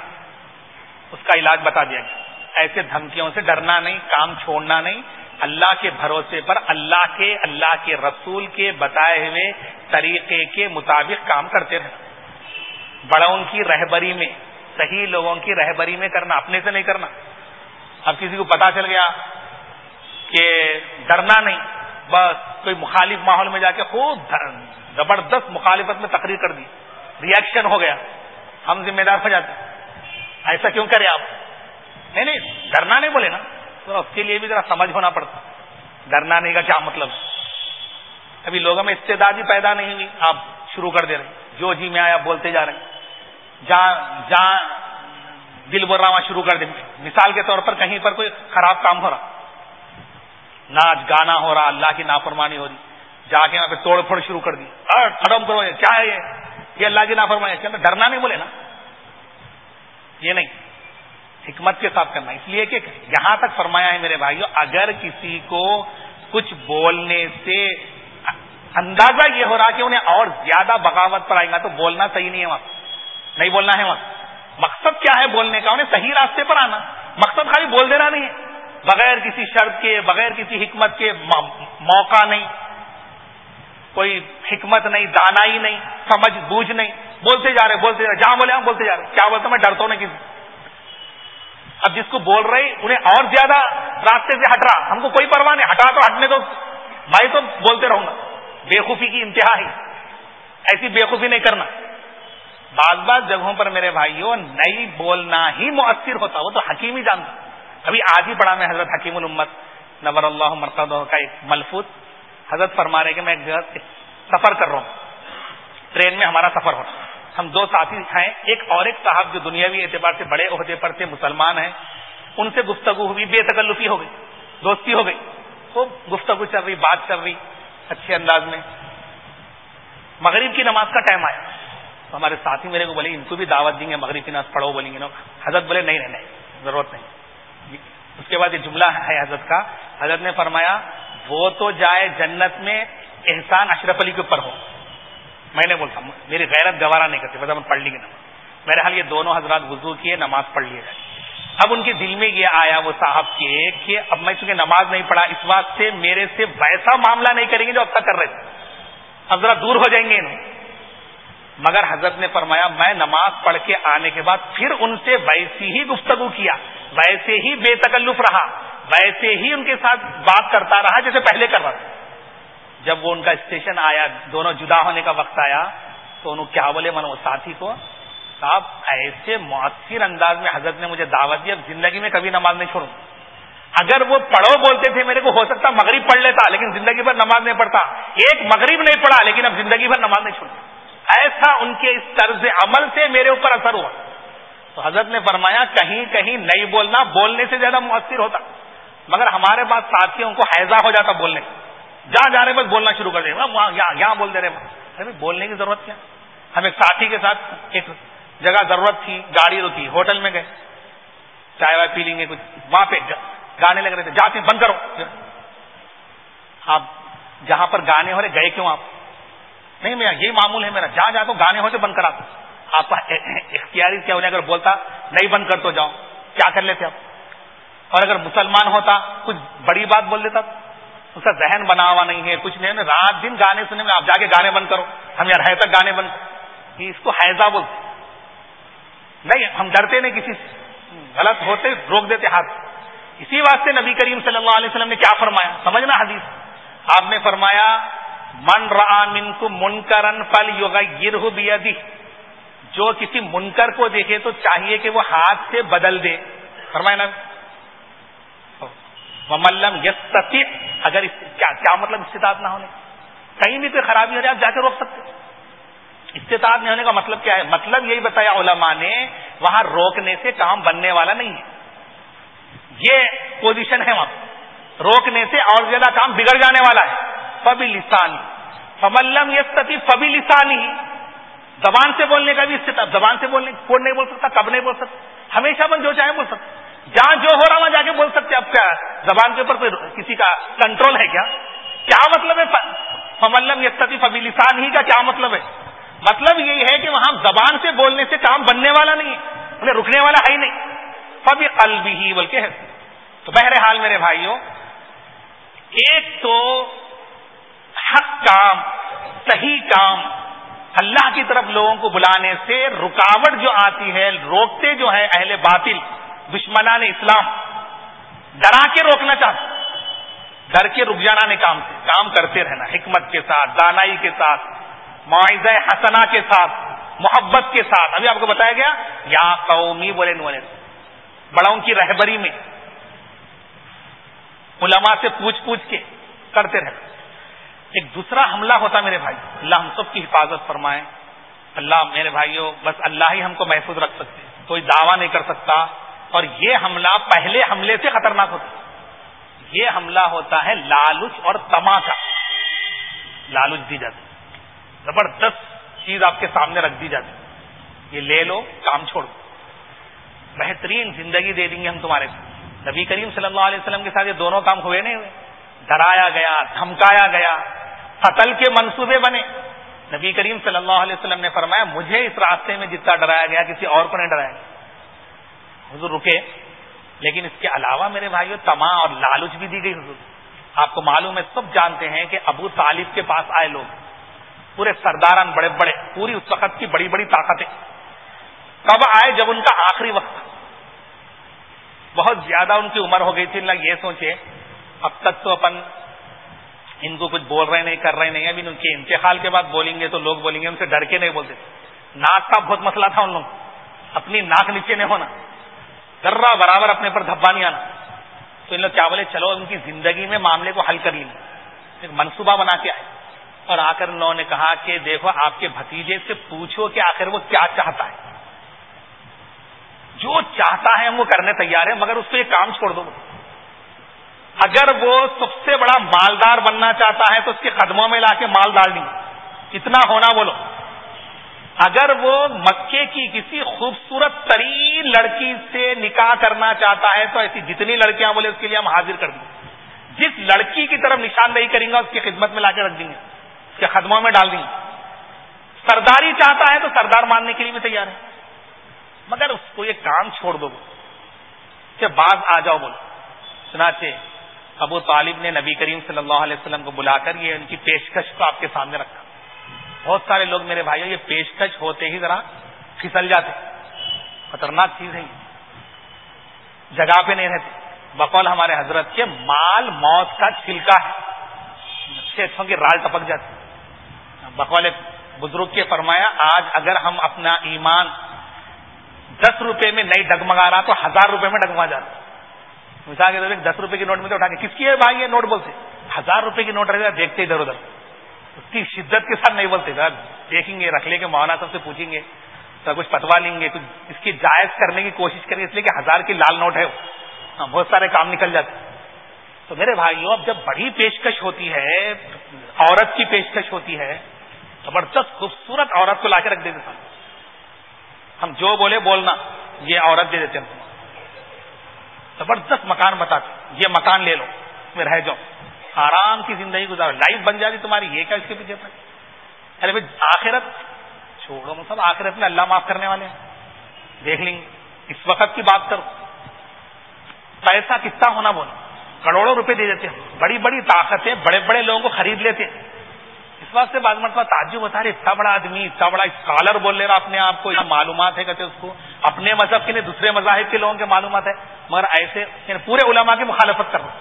اس کا علاج بتا دیا گیا۔ ایسے دھمکیوں سے ڈرنا نہیں، کام چھوڑنا نہیں۔ اللہ کے بھروسے پر، اللہ کے اللہ کے رسول کے بتائے ہوئے طریقے کے مطابق کام کرتے رہے بڑوں کی رہبری میں صحیح لوگوں کی رہبری میں کرنا، اپنے سے نہیں کرنا۔ اب کسی کو پتا چل گیا کہ ڈرنا نہیں، بس کوئی مخالف ماحول میں جا کے خوب زبردست مخالفت میں تقریر کر دی۔ ریئیکشن ہو گیا۔ ہم ذمہ دار ہو جاتے ایسا کیوں کرے آپ؟ نہیں نہیں، ڈرنا نہیں بولے نا۔ تو اس کے لیے بھی ذرا سمجھ ہونا پڑتا۔ ڈرنا نہیں کا کیا مطلب؟ ابھی لوگوں میں استعداد ہی پیدا نہیں ہوئی، آپ شروع کر دے رہے جو جی میں آیا، بولتے جا رہے جہاں جہاں دل بول شروع کر دیں مثال کے طور پر کہیں پر کوئی خراب کام ہو رہا۔ ناچ گانا ہو رہا، اللہ کی نافرمانی ہو رہی۔ جا کے یہاں پہ توڑ پھوڑ شروع کر دی۔ ختم کرو کیا ہے یہ؟ اللہ کی نافرمانی ڈرنا نہیں بولے نا۔ یہ نہیں۔ حکمت کے ساتھ کرنا۔ اس لیے کہ یہاں تک فرمایا ہے میرے بھائیوں اگر کسی کو کچھ بولنے سے اندازہ یہ ہو رہا کہ انہیں اور زیادہ بغاوت پر آئے گا تو بولنا صحیح نہیں ہے وہاں۔ نہیں بولنا ہے وہاں۔ مقصد کیا ہے بولنے کا؟ انہیں صحیح راستے پر آنا۔ مقصد خالی بول دینا نہیں ہے۔ بغیر کسی شرط کے، بغیر کسی حکمت کے موقع نہیں۔ کوئی حکمت نہیں، دانائی نہیں، سمجھ بوجھ نہیں۔ بولتے جا رہے، بولتے جا رہے۔ جہاں بولے ہم بولتے جا رہے۔ کیا بولتا میں ڈرتا ہوں نہیں کسی اب جس کو بول رہے، انہیں اور زیادہ راستے سے ہٹ رہا ہم کو کوئی پرواہ نہیں، ہٹا تو ہٹنے تو میں تو بولتے رہوں گا۔ بےخوفی کی انتہا ہی ایسی بےخوفی نہیں کرنا۔ بعض بعض جگہوں پر میرے بھائیوں، نئی بولنا ہی مؤثر ہوتا، وہ تو حکیم ہی جانتا۔ ابھی آج ہی پڑھا میں حضرت حکیم الامت، نور اللہ مرتد کا ایک ملفوظ۔ حضرت فرما رہے کہ میں ایک سفر کر رہا ہوں۔ ٹرین میں ہمارا سفر ہو رہا ہم دو ساتھی ہیں، ایک اور ایک صاحب جو دنیاوی اعتبار سے بڑے عہدے پر تھے، مسلمان ہیں۔ ان سے گفتگو ہوئی، بے تکلفی ہو گئی، دوستی ہو گئی۔ خوب گفتگو چل رہی، بات چل رہی، اچھے انداز میں۔ مغرب کی نماز کا ٹائم آیا۔ تو ہمارے ساتھی میرے کو بولے، ان کو بھی دعوت دیں گے مغرب کی نماز پڑھو بولیں گے. نا حضرت بولے، نہیں نہیں نہیں، ضرورت نہیں. اس کے بعد یہ جملہ ہے حضرت کا، حضرت نے فرمایا، وہ تو جائے جنت میں احسان اشرف علی کے اوپر ہو. میں نے بولتا میری غیرت گوارا نہیں کرتی، بس پڑھ لی گی نماز. میرے حال یہ دونوں حضرات وضو کیے، نماز پڑھ لیے جائے اب ان کے دل میں یہ آیا وہ صاحب کے، کہ اب میں چونکہ نماز نہیں پڑھا، اس بات سے میرے سے ویسا معاملہ نہیں کریں گے جو اب تک کر رہے تھے۔ اب ذرا دور ہو جائیں گے انہوں۔ مگر حضرت نے فرمایا، میں نماز پڑھ کے آنے کے بعد پھر ان سے ویسی ہی گفتگو کیا، ویسے ہی بے تکلف رہا، ویسے ہی ان کے ساتھ بات کرتا رہا جیسے پہلے کر رہا تھا۔ جب وہ ان کا اسٹیشن آیا، دونوں جدا ہونے کا وقت آیا، تو انہوں کیا بولے من وہ ساتھی کو صاحب، ایسے مؤثر انداز میں حضرت نے مجھے دعوت دی، اب زندگی میں کبھی نماز نہیں چھوڑوں۔ اگر وہ پڑھو بولتے تھے میرے کو، ہو سکتا مغرب پڑھ لیتا، لیکن زندگی بھر نماز نہیں پڑھتا۔ ایک مغرب نہیں پڑھا، لیکن اب زندگی بھر نماز نہیں چھوڑتا۔ ایسا ان کے اس طرز عمل سے میرے اوپر اثر ہوا۔ تو حضرت نے فرمایا، کہیں کہیں نہیں بولنا، بولنے سے زیادہ مؤثر ہوتا۔ مگر ہمارے پاس ساتھیوں کو حیضہ ہو جاتا بولنے۔ جہاں جا رہے، بس بولنا شروع کر دیں۔ یہاں بول دے رہے۔ بولنے کی ضرورت کیا؟ ہم ایک ساتھی کے ساتھ ایک جگہ ضرورت تھی، گاڑی تو تھی، ہوٹل میں گئے۔ چائے وائے پی لیں گے، کچھ وہاں پہ گانے لگ رہے تھے۔ جاتے بند کرو۔ آپ جہاں پر گانے ہو رہے، گئے کیوں آپ؟ نہیں میں یہ معمول ہے، میرا جہاں جا تو گانے ہوتے بند کرا دو۔ آپ کا اختیاری کیا ہونے اگر بولتا نہیں بند کر تو جاؤ۔ کیا کر لیتے آپ؟ اور اگر مسلمان ہوتا، کچھ بڑی بات بول دیتا اس کا ذہن بنا ہوا نہیں ہے، کچھ نہیں۔ رات دن گانے سنے میں آپ جا کے گانے بند کرو۔ ہم یار ہے تک گانے بند اس کو حیضہ بولتے نہیں، ہم ڈرتے نہیں، کسی سے۔ غلط ہوتے، روک دیتے ہاتھ۔ اسی واسطے نبی کریم صلی اللہ علیہ وسلم نے کیا فرمایا؟ سمجھنا حدیث۔ آپ نے فرمایا من من کو منکرن پل یوگا گرہ جو کسی منکر کو دیکھے تو چاہیے کہ وہ ہاتھ سے بدل دے۔ فرمائے نا ملم یس اگر کیا مطلب استطاعت نہ ہونے؟ کہیں بھی کوئی خرابی ہو جائے آپ جا کے روک سکتے استطاعت نہیں ہونے کا مطلب کیا ہے؟ مطلب یہی بتایا علماء نے، وہاں روکنے سے کام بننے والا نہیں ہے۔ یہ پوزیشن ہے وہاں۔ روکنے سے اور زیادہ کام بگڑ جانے والا ہے۔ فبی لسانی فملم یس فبی لسانی زبان سے بولنے کا بھی استطاعت زبان سے بولنے کون نہیں بول سکتا، کب نہیں بول سکتا۔ ہمیشہ بن جو چاہے بول سکتا۔ جہاں جو ہو رہا وہاں جا کے بول سکتے اب کیا زبان کے اوپر کوئی کسی کا کنٹرول ہے کیا؟ کیا مطلب ہے؟ فملم یستتی فبی لسان ہی کا کیا مطلب ہے؟ مطلب یہی ہے کہ وہاں زبان سے بولنے سے کام بننے والا نہیں ہے۔ رکنے والا ہے ہی نہیں۔ فبی قلبی ہی، بلکہ ہے۔ تو بہرحال میرے بھائیوں، ایک تو حق کام، صحیح کام۔ اللہ کی طرف لوگوں کو بلانے سے رکاوٹ جو آتی ہے، روکتے جو ہے اہل باطل، دشمنان اسلام۔ ڈرا کے روکنا چاہتے ڈر کے رک جانا نہیں کام سے کام کرتے رہنا، حکمت کے ساتھ، دانائی کے ساتھ معاہدہ حسنا کے ساتھ، محبت کے ساتھ۔ ابھی آپ کو بتایا گیا، یا قومی بولے نولے بڑوں کی رہبری میں۔ علماء سے پوچھ پوچھ کے کرتے رہنا۔ ایک دوسرا حملہ ہوتا میرے بھائی۔ اللہ ہم سب کی حفاظت فرمائے۔ اللہ میرے بھائیوں، بس اللہ ہی ہم کو محفوظ رکھ سکتے کوئی دعویٰ نہیں کر سکتا۔ اور یہ حملہ پہلے حملے سے خطرناک ہوتا یہ حملہ ہوتا ہے لالچ اور تما کا لالچ دی جاتی۔ زبردست چیز آپ کے سامنے رکھ دی جاتی۔ یہ لے لو، کام چھوڑ بہترین زندگی دے دیں گے ہم تمہارے نبی کریم صلی اللہ علیہ وسلم کے ساتھ یہ دونوں کام ہوئے نہیں ہوئے۔ ڈرایا گیا، دھمکایا گیا۔ قتل کے منصوبے بنے۔ نبی کریم صلی اللہ علیہ وسلم نے فرمایا، مجھے اس راستے میں جتنا ڈرایا گیا، کسی اور کو نہیں ڈرایا گیا۔ حضور رکے، لیکن اس کے علاوہ میرے بھائیوں تما اور لالچ بھی دی گئی حضور۔ آپ کو معلوم ہے، سب جانتے ہیں کہ ابو طالب کے پاس آئے لوگ۔ پورے سرداران بڑے بڑے، پوری اس وقت کی بڑی بڑی طاقتیں۔ کب آئے؟ جب ان کا آخری وقت۔ بہت زیادہ ان کی عمر ہو گئی تھی، اللہ یہ سوچے، اب تک تو اپن ان کو کچھ بول رہے نہیں، کر رہے نہیں، ابھی ان کے انتقال کے بعد بولیں گے تو لوگ بولیں گے، ان سے ڈر کے نہیں بولتے۔ ناک کا بہت مسئلہ تھا ان لوگ اپنی ناک نیچے نہیں ہونا۔ ذرا برابر اپنے پر دھبا نہیں آنا۔ تو ان لوگ کیا بولے، چلو ان کی زندگی میں معاملے کو حل کر لیں۔ ایک منصوبہ بنا کے آئے۔ اور آ کر انہوں نے کہا کہ دیکھو، آپ کے بھتیجے سے پوچھو کہ آخر وہ کیا چاہتا ہے۔ جو چاہتا ہے ہم وہ کرنے تیار ہے مگر اس کو یہ کام چھوڑ دو۔ اگر وہ سب سے بڑا مالدار بننا چاہتا ہے تو اس کے قدموں میں لا کے مال ڈال دیں۔ اتنا ہونا بولو اگر وہ مکے کی کسی خوبصورت ترین لڑکی سے نکاح کرنا چاہتا ہے تو ایسی جتنی لڑکیاں بولے اس کے لیے ہم حاضر کر دیں۔ جس لڑکی کی طرف نشاندہی کریں گا اس کی خدمت میں لا کے رکھ دیں گے۔ اس کے قدموں میں ڈال دیں گے۔ سرداری چاہتا ہے تو سردار ماننے کے لیے بھی تیار ہے۔ مگر اس کو یہ کام چھوڑ دو کہ بعض آ جاؤ بولو چنانچہ ابو طالب نے نبی کریم صلی اللہ علیہ وسلم کو بلا کر یہ ان کی پیشکش کو آپ کے سامنے رکھا۔ بہت سارے لوگ میرے بھائیوں یہ پیشکش ہوتے ہی ذرا پھسل جاتے خطرناک چیز ہے جگہ پہ نہیں رہتے۔ بقول ہمارے حضرت کے مال موت کا چھلکا ہے۔ اچھے اچھوں کی رال ٹپک جاتی بقول بزرگ کے فرمایا، آج اگر ہم اپنا ایمان دس روپے میں نہیں ڈگمگا رہا تو ہزار روپے میں ڈگما جاتا مثال کے طور دس روپے کی نوٹ ملتے اٹھا کے کس کی ہے بھائی یہ نوٹ بولتے ہزار روپے کی نوٹ رہے گا دیکھتے ادھر ادھر اس کی شدت کے ساتھ نہیں بولتے دیکھیں گے رکھ لیں گے مولانا سب سے پوچھیں گے تو کچھ پتوا لیں گے کچھ اس کی جائز کرنے کی کوشش کریں گے اس لیے کہ ہزار کی لال نوٹ ہے ہاں بہت سارے کام نکل جاتے تو میرے بھائیوں اب جب بڑی پیشکش ہوتی ہے عورت کی پیشکش ہوتی ہے زبردست خوبصورت عورت کو لا کے رکھ دیتے ہم جو بولے بولنا یہ عورت دے دیتے ہیں زبردست مکان بتاتے یہ مکان لے لو میں رہ جاؤ۔ آرام کی زندگی گزارو۔ لائف بن جاتی تمہاری، یہ کیا اس کے پیچھے ارے بھائی، آخرت چھوڑو سب۔ آخرت میں اللہ معاف کرنے والے ہیں۔ دیکھ لیں گے اس وقت کی بات کرو۔ پیسہ کتنا ہونا بولو کروڑوں روپے دے دیتے ہیں۔ بڑی بڑی طاقتیں بڑے بڑے لوگوں کو خرید لیتے ہیں۔ اس وقت سے بعض مرتبہ تعجب بتا رہے اتنا بڑا آدمی، اتنا بڑا اسکالر بول لے رہا اپنے آپ کو۔ معلومات ہے کہتے اس کو۔ اپنے مذہب کے لیے دوسرے مذاہب کے لوگوں کے معلومات ہے۔ مگر ایسے یعنی پورے علماء کی مخالفت کر رہا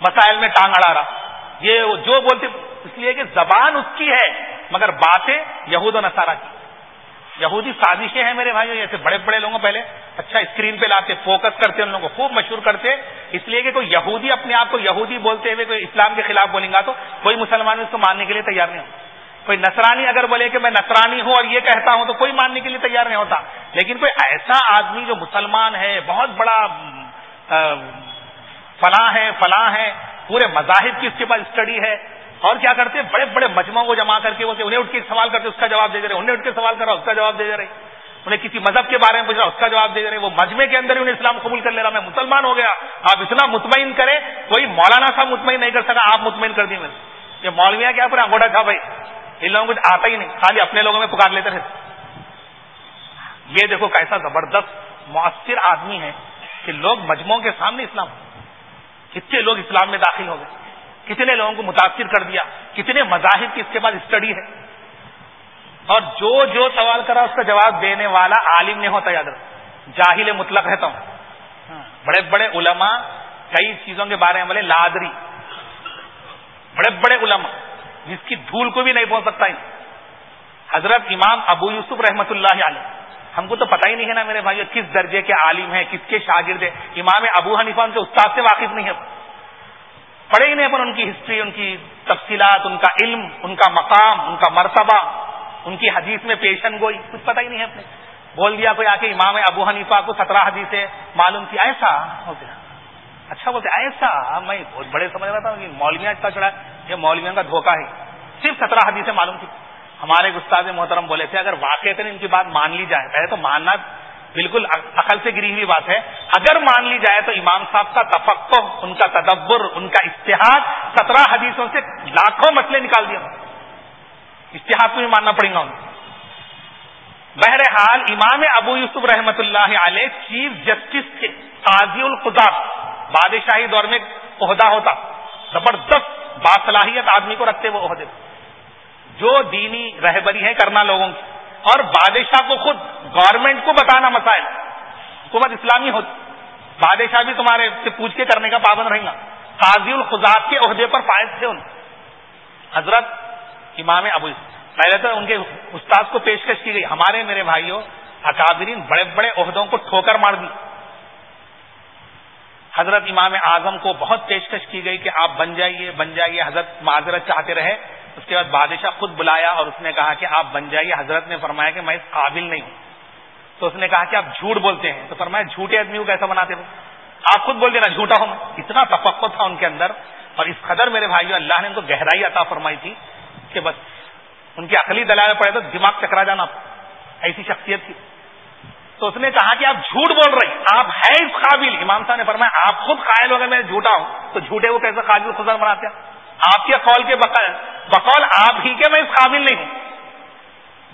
مسائل میں ٹانگ اڑا رہا۔ یہ جو بولتے، اس لیے کہ زبان اس کی ہے، مگر باتیں یہود و نصارہ کی۔ یہودی سازشیں ہیں میرے بھائی ایسے بڑے بڑے لوگوں پہلے اچھا اسکرین پہ لاتے، فوکس کرتے، ان لوگوں کو خوب مشہور کرتے۔ اس لیے کہ کوئی یہودی اپنے آپ کو یہودی بولتے ہوئے کوئی اسلام کے خلاف بولیں گا تو کوئی مسلمان اس کو ماننے کے لیے تیار نہیں ہوتا۔ کوئی نسرانی اگر بولے کہ میں نسرانی ہوں اور یہ کہتا ہوں تو کوئی ماننے کے لیے تیار نہیں ہوتا۔ لیکن کوئی ایسا آدمی جو مسلمان ہے، بہت بڑا فلاں ہے فلاں ہے، پورے مذاہب کی اس کے پاس اسٹڈی ہے۔ اور کیا کرتے بڑے بڑے مجموعوں کو جمع کر کے بولتے انہیں اٹھ کے سوال کرتے اس کا جواب دے دے رہے انہیں اٹھ کے سوال کر رہا اس کا جواب دے دے رہے انہیں کسی مذہب کے بارے میں پوچھ رہا اس کا جواب دے دے رہے وہ مجمے کے اندر ہی انہیں اسلام قبول کر لے رہا میں مسلمان ہو گیا، آپ اتنا مطمئن کریں، کوئی مولانا صاحب مطمئن نہیں کر سکا، آپ مطمئن کر دیے میرے۔ یہ مولویا کیا پورا انگوٹا تھا بھائی؟ ان لوگوں کو کچھ آتا ہی نہیں۔ خالی اپنے لوگوں میں پکار لیتے رہتے یہ دیکھو کیسا زبردست مؤثر آدمی ہے کہ لوگ مجموعوں کے سامنے اسلام کتنے لوگ اسلام میں داخل ہو گئے۔ کتنے لوگوں کو متاثر کر دیا۔ کتنے مذاہب کی اس کے بعد اسٹڈی ہے۔ اور جو جو سوال کرا اس کا جواب دینے والا عالم نہیں ہوتا یاد رکھ جاہل مطلق رہتا ہوں بڑے بڑے علماء کئی چیزوں کے بارے میں بولے، لادری۔ بڑے بڑے علماء۔ جس کی دھول کو بھی نہیں پہنچ سکتا حضرت امام ابو یوسف رحمت اللہ علیہ۔ ہم کو تو پتہ ہی نہیں ہے نا میرے بھائی کس درجے کے عالم ہیں، کس کے شاگرد ہیں۔ امام ابو حنیفہ ان کے استاد سے واقف نہیں ہے۔ پڑھے ہی نہیں اپن ان کی ہسٹری، ان کی تفصیلات، ان کا علم، ان کا مقام، ان کا مرتبہ، ان کی حدیث میں پیشن گوئی۔ کچھ پتہ ہی نہیں ہے اپنے۔ بول دیا کوئی آ کے امام ابو حنیفہ کو سترہ حدیثیں معلوم کی۔ ایسا ہو گیا۔ اچھا بولتے، ایسا میں بہت بڑے سمجھ رہا تھا کہ مولویاں اتنا چڑھا یہ مولویوں کا دھوکہ ہے۔ صرف سترہ حدیثیں معلوم تھی ہمارے گستاذ محترم بولے تھے، اگر واقع ان کی بات مان لی جائے، پہلے تو ماننا بالکل عقل سے گری ہوئی بات ہے۔ اگر مان لی جائے تو امام صاحب کا تفقع ان کا تدبر، ان کا اشتہاد سترہ حدیثوں سے لاکھوں مسئلے نکال دیا اشتہاد کو بھی ماننا پڑے گا ان بہرحال امام ابو یوسف رحمت اللہ علیہ چیف جسٹس کے قاضی القضاب بادشاہی دور میں عہدہ ہوتا۔ زبردست باصلاحیت آدمی کو رکھتے وہ عہدے جو دینی رہبری ہے کرنا لوگوں کی، اور بادشاہ کو خود گورنمنٹ کو بتانا مسائل۔ حکومت اسلامی ہوتی بادشاہ بھی تمہارے سے پوچھ کے کرنے کا پابند رہیں گا۔ قاضی الخذات کے عہدے پر فائد تھے ان۔ حضرت امام ابو، پہلے تو ان کے استاد کو پیشکش کی گئی۔ ہمارے میرے بھائیوں، اکابرین بڑے بڑے عہدوں کو ٹھوکر مار دی۔ حضرت امام اعظم کو بہت پیشکش کی گئی کہ آپ بن جائیے بن جائیے، حضرت معذرت چاہتے رہے۔ اس کے بعد بادشاہ خود بلایا اور اس نے کہا کہ آپ بن جائیے۔ حضرت نے فرمایا کہ میں اس قابل نہیں ہوں۔ تو اس نے کہا کہ آپ جھوٹ بولتے ہیں۔ تو فرمایا جھوٹے آدمی کو کیسا بناتے ہو آپ خود بول دینا جھوٹا ہوں۔ اتنا تفقع تھا ان کے اندر۔ اور اس قدر میرے بھائی اللہ نے ان کو گہرائی عطا فرمائی تھی کہ بس ان کی عقلی دلائل پڑے تو دماغ چکرا جانا ایسی شخصیت تھی۔ تو اس نے کہا کہ آپ جھوٹ بول رہے آپ ہیں اس قابل۔ امام صاحب نے فرمایا، آپ خود قائل ہو گئے میں جھوٹا ہوں، تو جھوٹے کو کیسے قابل خزر بناتے ہیں؟ آپ کے قول کے بقول آپ ہی کے میں اس قابل نہیں ہوں۔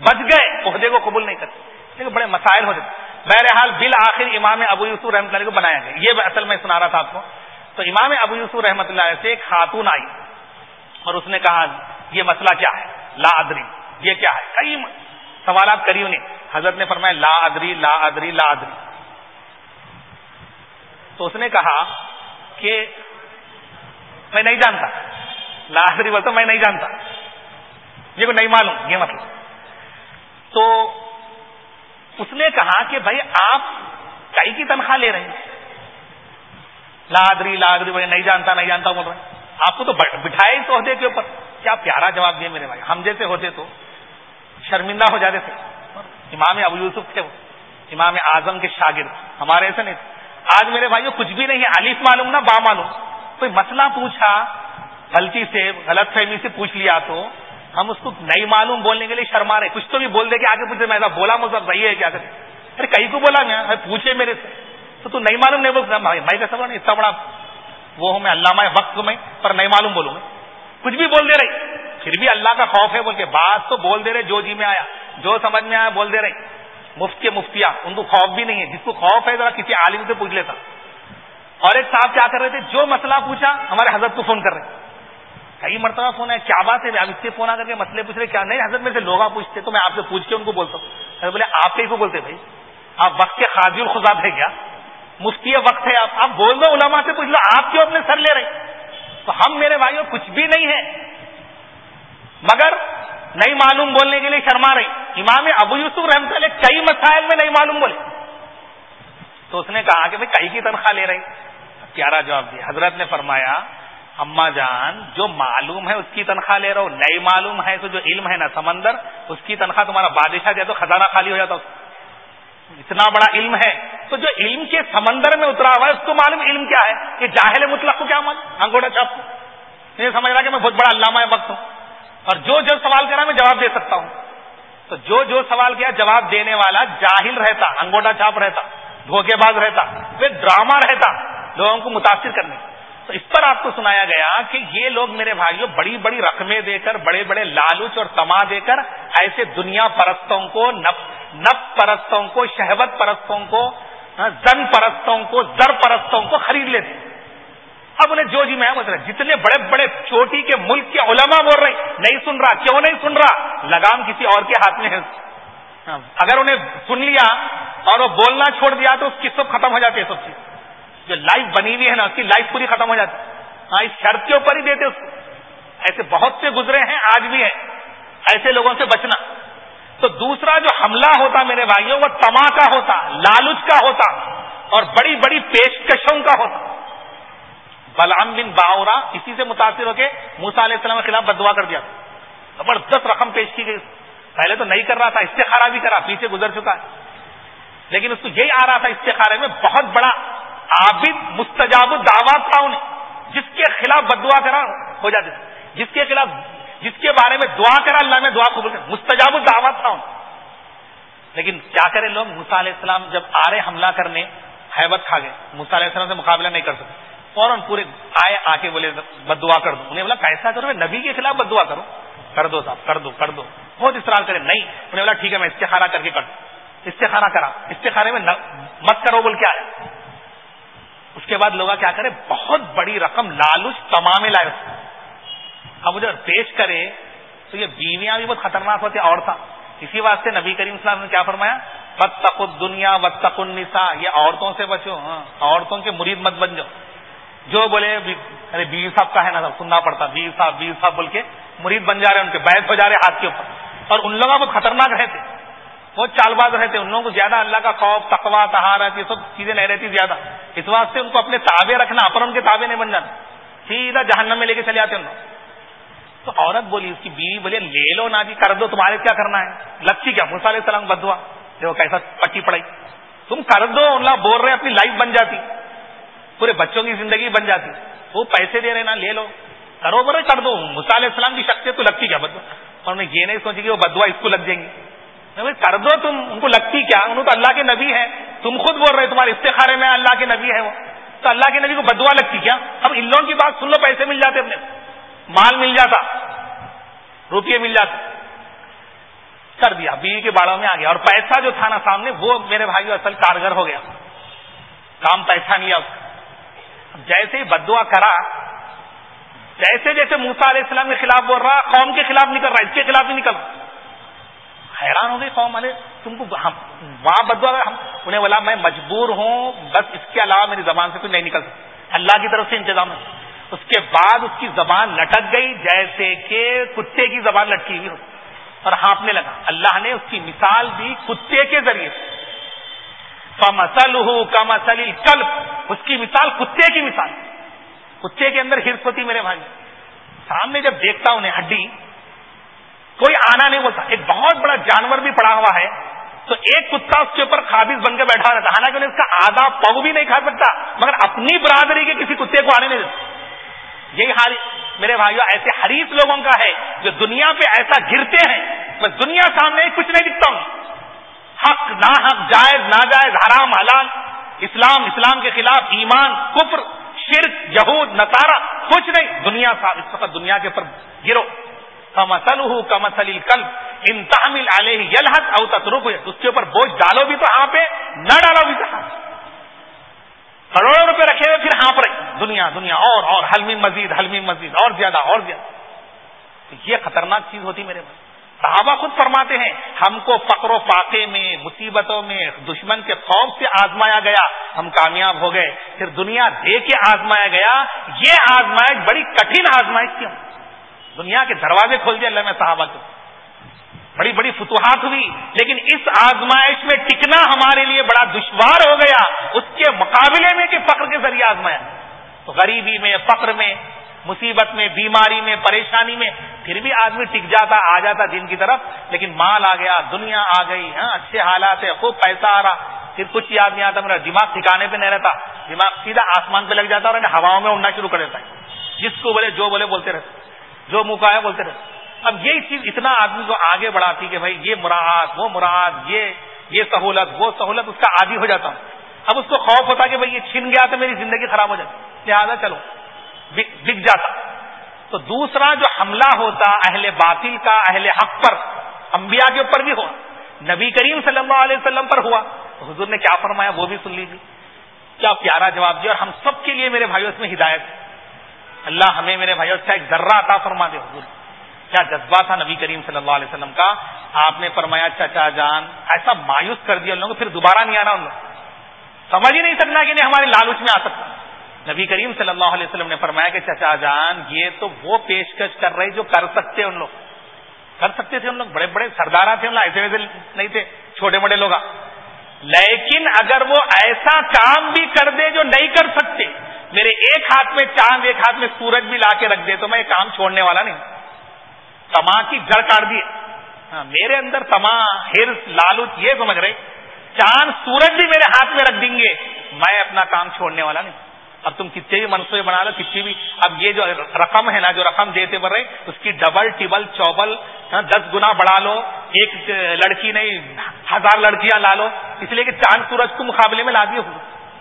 بچ گئے، عہدے کو قبول نہیں کرتے۔ لیکن بڑے مسائل ہو جاتے بہرحال، بالآخر امام ابو یوسف رحمۃ اللہ کو بنایا گیا۔ یہ اصل میں سنا رہا تھا آپ کو۔ تو امام ابو یوسف رحمۃ اللہ سے ایک خاتون آئی اور اس نے کہا، یہ مسئلہ کیا ہے؟ لا ادری، یہ کیا ہے؟ کئی سوالات کری انہیں۔ حضرت نے فرمایا، لا ادری لا ادری لا ادری۔ تو اس نے کہا کہ میں نہیں جانتا۔ لاہری بولتا، میں نہیں جانتا۔ یہ کو نہیں معلوم، یہ مطلب۔ تو اس نے کہا کہ بھائی، آپ کئی کی تنخواہ لے رہے ہیں؟ لادری لادری بھائی نہیں جانتا نہیں جانتا، بول رہے ہیں آپ کو تو بٹھائے اس عہدے کے اوپر۔ کیا پیارا جواب دیا میرے بھائی؟ ہم جیسے ہوتے تو۔ شرمندہ ہو جاتے تھے۔ امام ابو یوسف تھے وہ۔ امام اعظم کے شاگرد۔ ہمارے ایسے نہیں آج میرے بھائی کچھ بھی نہیں ہے۔ علیف معلوم نا با معلوم۔ کوئی مسئلہ پوچھا، غلطی سے، غلط فہمی سے پوچھ لیا تو ہم اس کو نہیں معلوم بولنے کے لیے شرما رہے۔ کچھ تو بھی بول دے کہ آگے پوچھے، میں بولا مذہب وہی ہے کیا کرے؟ ارے، کہیں کو بولا؟ میں پوچھے میرے سے۔ تو تو نہیں معلوم، نہیں بول میں کیسا بڑا اتنا بڑا وہ ہوں میں، علامہ وقت میں، پر نہیں معلوم بولوں گا کچھ بھی بول دے رہی پھر بھی اللہ کا خوف ہے بول کے بات تو بول دے رہے، جو جی میں آیا، جو سمجھ میں آیا، بول دے رہے۔ مفت کے مفتیا ان کو خوف بھی نہیں ہے۔ جس کو خوف ہے، ذرا کسی عالم سے پوچھ لیتا۔ اور ایک صاحب کیا کر رہے تھے؟ جو مسئلہ پوچھا، ہمارے حضرت کو فون کر رہے۔ کئی مرتبہ فون ہے کیا بات ہے؟ اب اس سے فون آ کر کے مسئلے پوچھ رہے، کیا نہیں؟ حضرت میرے سے لوگ پوچھتے، تو میں آپ سے پوچھ کے ان کو بولتا ہوں۔ بولے، آپ کے کو بولتے بھائی؟ آپ وقت کے خاضی الخذاب ہے کیا؟ مفتی وقت ہے، آپ آپ بول دو، علماء سے پوچھ لو، آپ کیوں اپنے سر لے رہے؟ تو ہم میرے بھائیوں، کچھ بھی نہیں ہے۔ مگر نہیں معلوم بولنے کے لیے شرما رہی۔ امام ابو یوسف رحمت اللہ کئی مسائل میں نہیں معلوم بولے۔ تو اس نے کہا کہ بھائی کئی کی تنخواہ لے رہی۔ پیارا جواب دیا۔ حضرت نے فرمایا، اما جان، جو معلوم ہے اس کی تنخواہ لے رہا ہوں۔ نئی معلوم ہے تو جو علم ہے نا، سمندر، اس کی تنخواہ تمہارا بادشاہ دیا تو خزانہ خالی ہو جاتا اتنا بڑا علم ہے۔ تو جو علم کے سمندر میں اترا ہوا ہے، اس کو معلوم علم کیا ہے؟ کہ جاہل مطلق کو کیا معلوم؟ انگوڑا چھاپ یہ سمجھ رہا کہ میں بہت بڑا علامہ وقت ہوں۔ اور جو جو سوال کرا میں جواب دے سکتا ہوں۔ تو جو جو سوال کیا، جواب دینے والا جاہل رہتا انگوٹا چھاپ رہتا، دھوکے باز رہتا وہ ڈرامہ رہتا، لوگوں کو متاثر کرنے۔ تو اس پر آپ کو سنایا گیا کہ یہ لوگ میرے بھائیوں بڑی بڑی رقمیں دے کر، بڑے بڑے لالچ اور تما دے کر ایسے دنیا پرستوں کو، نف پرستوں کو شہبت پرستوں کو ہاں، زن پرستوں کو، زر پرستوں کو خرید لیتے۔ اب انہیں جو جی میں مطلب جتنے بڑے بڑے چوٹی کے ملک کے علماء بول رہے نہیں سن رہا، کیوں نہیں سن رہا؟ لگام کسی اور کے ہاتھ میں ہے۔ اگر انہیں سن لیا اور وہ بولنا چھوڑ دیا تو اس کی سب ختم ہو جاتی ہے، سب چیز۔ جو لائف بنی ہوئی ہے نا، اس کی لائف پوری ختم ہو جاتی ہاں اس شرط کے اوپر ہی دیتے اس کو۔ ایسے بہت سے گزرے ہیں، آج بھی ہیں۔ ایسے لوگوں سے بچنا۔ تو دوسرا جو حملہ ہوتا میرے بھائیوں، وہ تما کا ہوتا، لالچ کا ہوتا اور بڑی بڑی پیشکشوں کا ہوتا۔ بلام بن باورا اسی سے متاثر ہو کے موسا علیہ السلام کے خلاف بدوا کر دیا زبردست رقم پیش کی گئی۔ پہلے تو نہیں کر رہا تھا، استخارہ بھی کرا، پیچھے گزر چکا ہے۔ لیکن اس کو یہی آ رہا تھا استخارے میں، بہت بڑا عابد، مستجاب دعوات تھا انہیں، جس کے خلاف بدعا کرا ہو جاتے تھے۔ جس کے خلاف، جس کے بارے میں دعا کرا، اللہ میں دعا قبول کر، مستجاب الدعوات تھا انہیں۔ لیکن کیا کریں لوگ؟ موسا علیہ السلام جب آ رہے حملہ کرنے حیبت کھا گئے۔ موسا علیہ السلام سے مقابلہ نہیں کر سکتے فوراً پورے آئے آ کے بولے، بد دعا کر دو۔ انہیں بولا، کیسا کرو؟ میں نبی کے خلاف بد دعا کرو کر دو صاحب، کر دو کر دو۔ بہت استعمال کرے، نہیں۔ انہیں بولا، ٹھیک ہے، میں استخارہ کر کے کر دوں استخارہ کرا۔ استخارے میں مت کرو بول کے آیا اس کے بعد لوگ کیا کرے، بہت بڑی رقم لالچ تمام لائے۔ اب مجھے پیش کرے، تو یہ بیویاں بھی بہت خطرناک ہوتی اور تھا۔ اسی واسطے نبی کریم السلام نے کیا فرمایا؟ بد تک دنیا بد تک یہ عورتوں سے بچو ہاں عورتوں کے مرید مت بن جاؤ۔ جو بولے ارے بیوی صاحب کا ہے نا سننا پڑتا بیوی صاحب بیوی صاحب بول کے مرید بن جا رہے ان کے، بیت ہو جا رہے ہاتھ کے اوپر۔ اور ان لوگوں بہت خطرناک رہتے۔ بہت چال باز رہتے، ان لوگوں کو زیادہ اللہ کا خوف تقوا تہارت، یہ سب چیزیں نہیں رہتی زیادہ۔ اس واسطے ان کو اپنے تابے رکھنا اپن ان کے تابے نہیں بن جانا سیدھا جہنم میں لے کے چلے آتے ان لوگ۔ تو عورت بولی، اس کی بیوی بولے لے لو نا جی کر دو، تمہارے کیا کرنا ہے؟ لچی کیا؟ علیہ السلام بدوا دیکھو کیسا پٹی پڑائی۔ تم کر دو اللہ بول رہے اپنی لائف بن جاتی۔ پورے بچوں کی زندگی بن جاتی۔ وہ پیسے دے رہے نا لے لو۔ کرو برے کر دو۔ علیہ السلام کی شخصیت تو لگتی کیا بدوا؟ اور میں یہ نہیں سوچی کہ وہ بدوا اس کو لگ جائیں گی کر دو تم، ان کو لگتی کیا؟ انہوں تو اللہ کے نبی ہے تم خود بول رہے تمہارے استخارے میں اللہ کے نبی ہے وہ۔ تو اللہ کے نبی کو بدوا لگتی کیا؟ اب ان لوگوں کی بات سن لو، پیسے مل جاتے اپنے۔ مال مل جاتا۔ روپیے مل جاتے۔ کر دیا، بیوی کے باڑوں میں آ گیا۔ اور پیسہ جو تھا نا سامنے، وہ میرے بھائی اصل کارگر ہو گیا۔ کام پیسہ نہیں آیا جیسے ہی بدوا کرا، جیسے جیسے موسا علیہ السلام کے خلاف بول رہا، قوم کے خلاف نکل رہا، اس کے خلاف بھی نکل رہا۔ حیران ہو گئی قوم والے، تم کو وہاں بدوا ہم، انہیں بولا، میں مجبور ہوں، بس اس کے علاوہ میری زبان سے کچھ نہیں نکل سکتا۔ اللہ کی طرف سے انتظام ہے۔ اس کے بعد اس کی زبان لٹک گئی، جیسے کہ کتے کی زبان لٹکی ہوئی ہو۔ اور ہانپنے لگا۔ اللہ نے اس کی مثال دی کتے کے ذریعے۔ سے کمسل ہو کمسل کلب اس کی مثال کتے کی مثال۔ کتے کے اندر ہرس ہوتی میرے بھائی۔ سامنے جب دیکھتا انہیں ہڈی، کوئی آنا نہیں بولتا۔ ایک بہت بڑا جانور بھی پڑا ہوا ہے، تو ایک کتا اس کے اوپر قابض بن کے بیٹھا رہتا۔ حالانکہ اس کا آدھا پگ بھی نہیں کھا سکتا، مگر اپنی برادری کے کسی کتے کو آنے نہیں دیتا۔ یہی حال میرے بھائیو، ایسے حریف لوگوں کا ہے جو دنیا پہ ایسا گرتے ہیں۔ میں دنیا سامنے کچھ نہیں دکھتا ہوں۔ حق نہ حق، جائز نہ جائز، حرام، حلال، اسلام اسلام کے خلاف، ایمان، کفر، شرک، یہود نتارا کچھ نہیں، دنیا اس وقت دنیا کے پر گرو۔ کمسل ہوں کمسل کل انتہامل علیہ یلحت او تترک اس کے اوپر بوجھ ڈالو بھی تو ہاں پہ، نہ ڈالو بھی تو ہاں کروڑوں روپے رکھے ہوئے، پھر ہاں پر دنیا دنیا، اور اور، حلمی مزید حلمی مزید، اور زیادہ اور زیادہ۔ یہ خطرناک چیز ہوتی میرے بھائی۔ صحابہ خود فرماتے ہیں، ہم کو فقر و فاقے میں، مصیبتوں میں، دشمن کے خوف سے آزمایا گیا، ہم کامیاب ہو گئے، پھر دنیا دے کے آزمایا گیا، یہ آزمائش بڑی کٹھن آزمائش کیوں دنیا کے دروازے کھول دیا اللہ میں صحابہ کو۔ بڑی بڑی فتوحات ہوئی، لیکن اس آزمائش میں ٹکنا ہمارے لیے بڑا دشوار ہو گیا۔ اس کے مقابلے میں کہ فقر کے ذریعے آزمایا۔ تو غریبی میں، فقر میں مصیبت میں، بیماری میں، پریشانی میں، پھر بھی آدمی ٹک جاتا، آ جاتا دن کی طرف، لیکن مال آ گیا، دنیا آ گئی ہاں اچھے حالات ہے خوب پیسہ آ رہا، پھر کچھ یاد نہیں آتا، میرا دماغ ٹھکانے پہ نہیں رہتا، دماغ سیدھا آسمان پہ لگ جاتا اور ہواؤں میں اڑنا شروع کر دیتا ہے۔ جس کو بولے، جو بولے، بولتے رہتے۔ جو منہ کا ہے بولتے رہتے۔ اب یہ چیز اتنا آدمی کو آگے بڑھاتی کہ بھائی، یہ مراحت وہ مراحت یہ یہ سہولت، وہ سہولت، اس کا عادی ہو جاتا۔ ہوں اب اس کو خوف ہوتا کہ بھائی، یہ چھن گیا تو میری زندگی خراب ہو جاتی۔ لہٰذا چلو۔ بک جاتا۔ تو دوسرا جو حملہ ہوتا اہل باطل کا، اہل حق پر، انبیاء کے اوپر بھی ہوا۔ نبی کریم صلی اللہ علیہ وسلم پر ہوا۔ تو حضور نے کیا فرمایا؟ وہ بھی سن لیجیے کیا پیارا جواب دیا؟ اور ہم سب کے لیے میرے بھائیوں اس میں ہدایت اللہ ہمیں میرے بھائیوں سے ایک ذرہ عطا فرما دے حضور۔ کیا جذبہ تھا نبی کریم صلی اللہ علیہ وسلم کا؟ آپ نے فرمایا، چچا جان، ایسا مایوس کر دیا ان لوگوں کو، پھر دوبارہ نہیں آنا ان لوگ سمجھ ہی نہیں سکنا کہ نہیں ہمارے لالچ میں آ سکتا۔ نبی کریم صلی اللہ علیہ وسلم نے فرمایا کہ چچا جان، یہ تو وہ پیشکش کر رہے جو کر سکتے ان لوگ۔ کر سکتے تھے ان لوگ، بڑے بڑے سردار تھے، ان لوگ ایسے ویسے نہیں تھے، چھوٹے موٹے لوگ۔ لیکن اگر وہ ایسا کام بھی کر دے جو نہیں کر سکتے، میرے ایک ہاتھ میں چاند، ایک ہاتھ میں سورج بھی لا کے رکھ دے، تو میں یہ کام چھوڑنے والا نہیں۔ تما کی جڑ کاٹ دیے ہاں، میرے اندر تما، ہرس، لالچ، یہ سمجھ رہے۔ چاند، سورج بھی میرے ہاتھ میں رکھ دیں گے۔ میں اپنا کام چھوڑنے والا نہیں۔ اب تم کتنے بھی منصوبے بنا لو، کتنی بھی اب یہ جو رقم ہے نا، جو رقم دیتے بڑھ رہے، اس کی ڈبل ٹبل چوبل ہاں، دس گنا بڑھا لو۔ ایک لڑکی نہیں، ہزار لڑکیاں لا لو۔ اس لیے کہ چاند، سورج کو مقابلے میں لا دیے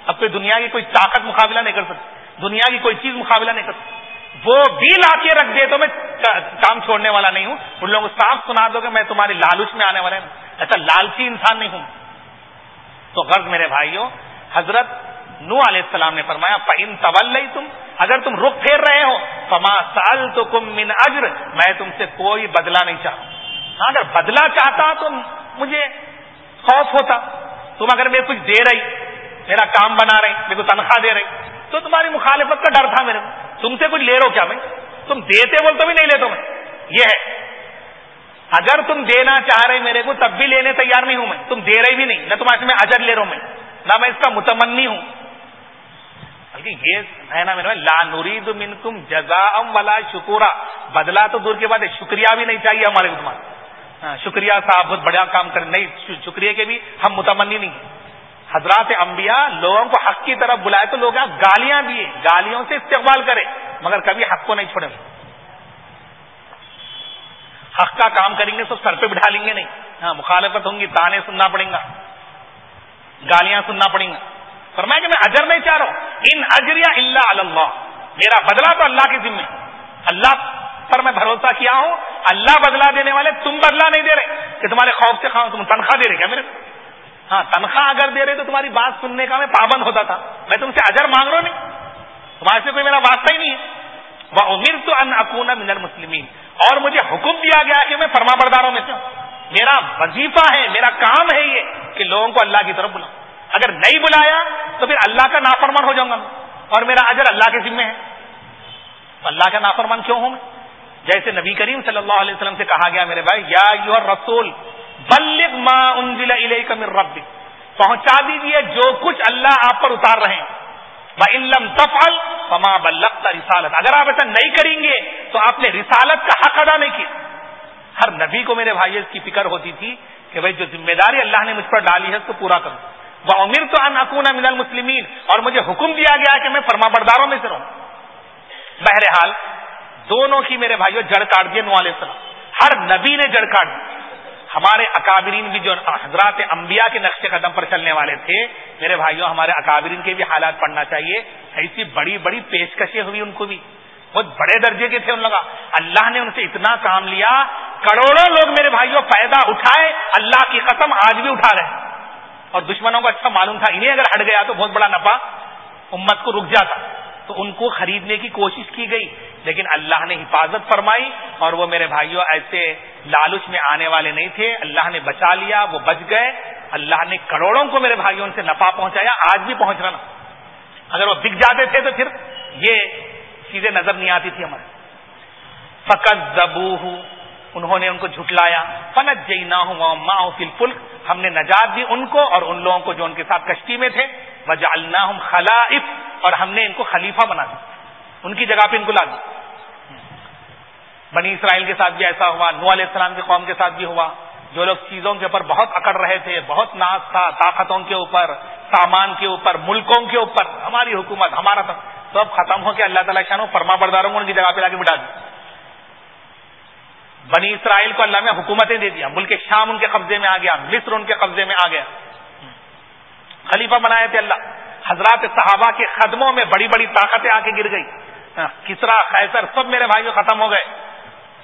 اب کوئی دنیا کی کوئی طاقت مقابلہ نہیں کر سکتی دنیا کی کوئی چیز مقابلہ نہیں کر سکتی وہ بھی لا کے رکھ دے تو میں کام چھوڑنے والا نہیں ہوں۔ ان لوگوں کو صاف سنا دو کہ میں تمہاری لالچ میں آنے والا ہوں۔ ایسا لالچی انسان نہیں ہوں۔ تو غرض میرے بھائیوں، حضرت نو علیہ السلام نے فرمایا پن طول تم اگر تم رخ پھیر رہے ہو، فما سال تو کم من اجر میں تم سے کوئی بدلا نہیں چاہوں ہاں اگر بدلا چاہتا تو مجھے خوف ہوتا۔ تم اگر میں کچھ دے رہی، میرا کام بنا رہی، میرے کو تنخواہ دے رہی، تو تمہاری مخالفت کا ڈر تھا میرے کو۔ تم سے کچھ لے رہو کیا میں؟ تم دیتے بول تو بھی نہیں لیتا میں۔ یہ ہے۔ اگر تم دینا چاہ رہے میرے کو، تب بھی لینے تیار نہیں ہوں میں۔ تم دے رہی بھی نہیں، نہ تمہارے میں اجر لے رہا ہوں میں، نہ میں اس کا متمنی ہوں۔ بلکہ یہ ہے نا میرے لا نورید منکم جزا ولا شکورا۔ بدلا تو دور کے بعد شکریہ بھی نہیں چاہیے ہمارے کو ہاں، شکریہ صاحب بہت بڑا کام کر، نہیں شکریہ کے بھی ہم متمنی نہیں حضرات انبیاء لوگوں کو حق کی طرف بلائے تو لوگ گالیاں دیے، گالیوں سے استقبال کرے، مگر کبھی حق کو نہیں چھوڑیں حق کا کام کریں گے تو سر پہ بٹھا لیں گے نہیں۔ ہاں مخالفت ہوں گی، تانے سننا پڑیں گا، گالیاں سننا پڑیں گا۔ فرمایا کہ میں اجر نہیں چاہ رہا ہوں۔ ان اجریا اللہ اللہ۔ میرا بدلا تو اللہ کی ذمہ اللہ پر میں بھروسہ کیا ہوں۔ اللہ بدلا دینے والے تم بدلا نہیں دے رہے کہ تمہارے خوف سے خواہ تم تنخواہ دے رہے کیا میرے ہاں تنخواہ اگر دے رہے تو تمہاری بات سننے کا میں پابند ہوتا تھا۔ میں تم سے اجر مانگ رہا نہیں تمہارے سے کوئی میرا واسطہ ہی نہیں ہے۔ وہ امیر تو ان اکونا من المسلمین اور مجھے حکم دیا گیا کہ میں فرما برداروں میں سے میرا وظیفہ ہے، میرا کام ہے یہ کہ لوگوں کو اللہ کی طرف بلاؤں۔ اگر نہیں بلایا تو پھر اللہ کا نافرمان ہو جاؤں گا اور میرا اجر اللہ کے ذمے ہے۔ اللہ کا نافرمان کیوں ہوں میں؟ جیسے نبی کریم صلی اللہ علیہ وسلم سے کہا گیا میرے بھائی، یا یو رسول بلغ ما انزل الیک من ربک۔ پہنچا دیجیے جو کچھ اللہ آپ پر اتار رہے ہیں۔ علم تفل فما بلغت رسالت۔ اگر آپ ایسا نہیں کریں گے تو آپ نے رسالت کا حق ادا نہیں کیا۔ ہر نبی کو میرے بھائی اس کی فکر ہوتی تھی کہ بھائی جو ذمہ داری اللہ نے مجھ پر ڈالی ہے اس کو پورا کروں۔ وہ امیر تو ان اکون من المسلمین اور مجھے حکم دیا گیا کہ میں فرما برداروں میں سے رہوں۔ بہرحال، دونوں کی میرے بھائیوں جڑ کاٹ دیے نو علیہ السلام۔ ہر نبی نے جڑ کاٹ دی۔ ہمارے اکابرین بھی جو حضرات انبیاء کے نقش قدم پر چلنے والے تھے، میرے بھائیوں ہمارے اکابرین کے بھی حالات پڑھنا چاہیے۔ ایسی بڑی بڑی پیشکشیں ہوئی ان کو بھی۔ بہت بڑے درجے کے تھے ان لوگ اللہ نے ان سے اتنا کام لیا، کروڑوں لوگ میرے بھائیوں پیدا اٹھائے، اللہ کی قسم آج بھی اٹھا رہے۔ ہیں اور دشمنوں کو اچھا معلوم تھا، انہیں اگر ہٹ گیا تو بہت بڑا نفع امت کو رک جاتا۔ تو ان کو خریدنے کی کوشش کی گئی، لیکن اللہ نے حفاظت فرمائی اور وہ میرے بھائیوں ایسے لالچ میں آنے والے نہیں تھے۔ اللہ نے بچا لیا، وہ بچ گئے۔ اللہ نے کروڑوں کو میرے بھائیوں سے نفع پہنچایا، آج بھی پہنچ رہا اگر وہ بک جاتے تھے تو پھر یہ چیزیں نظر نہیں آتی تھی ہمارے۔ فقط زبو انہوں نے ان کو جھٹلایا۔ فنت جئی نہ ہوں ماں فل ہم نے نجات دی ان کو اور ان لوگوں کو جو ان کے ساتھ کشتی میں تھے۔ وجالنا خلائف۔ اور ہم نے ان کو خلیفہ بنا دیا۔ ان کی جگہ پہ ان کو لا دی بنی اسرائیل کے ساتھ بھی ایسا ہوا نو علیہ السلام کے قوم کے ساتھ بھی ہوا۔ جو لوگ چیزوں کے اوپر بہت اکڑ رہے تھے، بہت ناز تھا، طاقتوں کے اوپر، سامان کے اوپر، ملکوں کے اوپر۔ ہماری حکومت، ہمارا سب۔ ختم ہو کے اللہ تعالیٰ شاہ فرما برداروں کو ان کی جگہ پہ لا کے بٹھا دی بنی اسرائیل کو اللہ نے حکومتیں دے دیا، ملک شام ان کے قبضے میں آ گیا، مصر ان کے قبضے میں آ گیا۔ خلیفہ بنائے تھے اللہ۔ حضرات صحابہ کے قدموں میں بڑی بڑی طاقتیں آ کے گر گئی ہاں، کسرا خیسر سب میرے بھائیوں ختم ہو گئے۔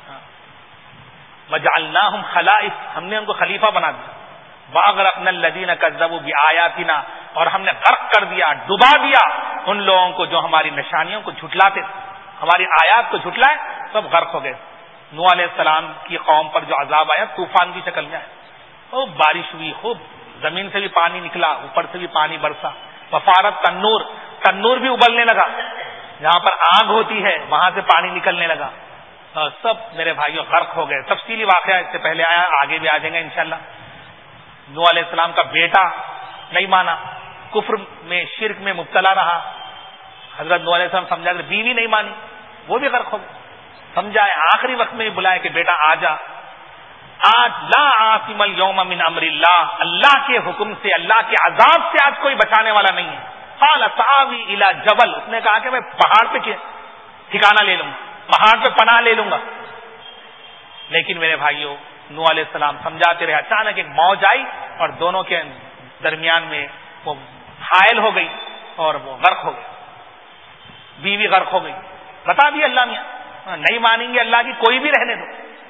ہاں۔ وجالنا ہم خلائف، ہم نے ان کو خلیفہ بنا دیا۔ باغ رقن الدین کزب بھی آیا اور ہم نے غرق کر دیا، ڈبا دیا ان لوگوں کو جو ہماری نشانیوں کو جھٹلاتے تھے۔ ہماری آیات کو جھٹلائے سب غرق ہو گئے۔ نو علیہ السلام کی قوم پر جو عذاب آیا، طوفان کی شکل میں آیا۔ خوب بارش ہوئی، خوب زمین سے بھی پانی نکلا، اوپر سے بھی پانی برسا۔ وفارت تنور تنور بھی ابلنے لگا۔ جہاں پر آگ ہوتی ہے، وہاں سے پانی نکلنے لگا۔ سب میرے بھائیوں، غرق ہو گئے۔ تفصیلی واقعہ اس سے پہلے آیا، آگے بھی آ جائیں گے انشاءاللہ۔ نو علیہ السلام کا بیٹا نہیں مانا، کفر میں، شرک میں مبتلا رہا۔ حضرت نو علیہ السلام سمجھا کر بیوی نہیں مانی، وہ بھی غرق ہو گئے۔ سمجھائے آخری وقت میں بلائے کہ بیٹا آ جا۔ آج لا آسم اليوم من امر اللہ۔ اللہ کے حکم سے، اللہ کے عذاب سے آج کوئی بچانے والا نہیں ہے۔ الا جبل۔ اس نے کہا کہ میں پہاڑ پہ ٹھکانا لے لوں گا۔ پہاڑ پہ پناہ لے لوں گا۔ لیکن میرے بھائیوں نو علیہ السلام سمجھاتے رہے۔ اچانک ایک موج آئی اور دونوں کے درمیان میں وہ حائل ہو گئی اور وہ غرق ہو گئی۔ بیوی غرق ہو گئی۔ بتا دی اللہ میاں ہاں، نہیں مانیں گے اللہ کی، کوئی بھی رہنے دو۔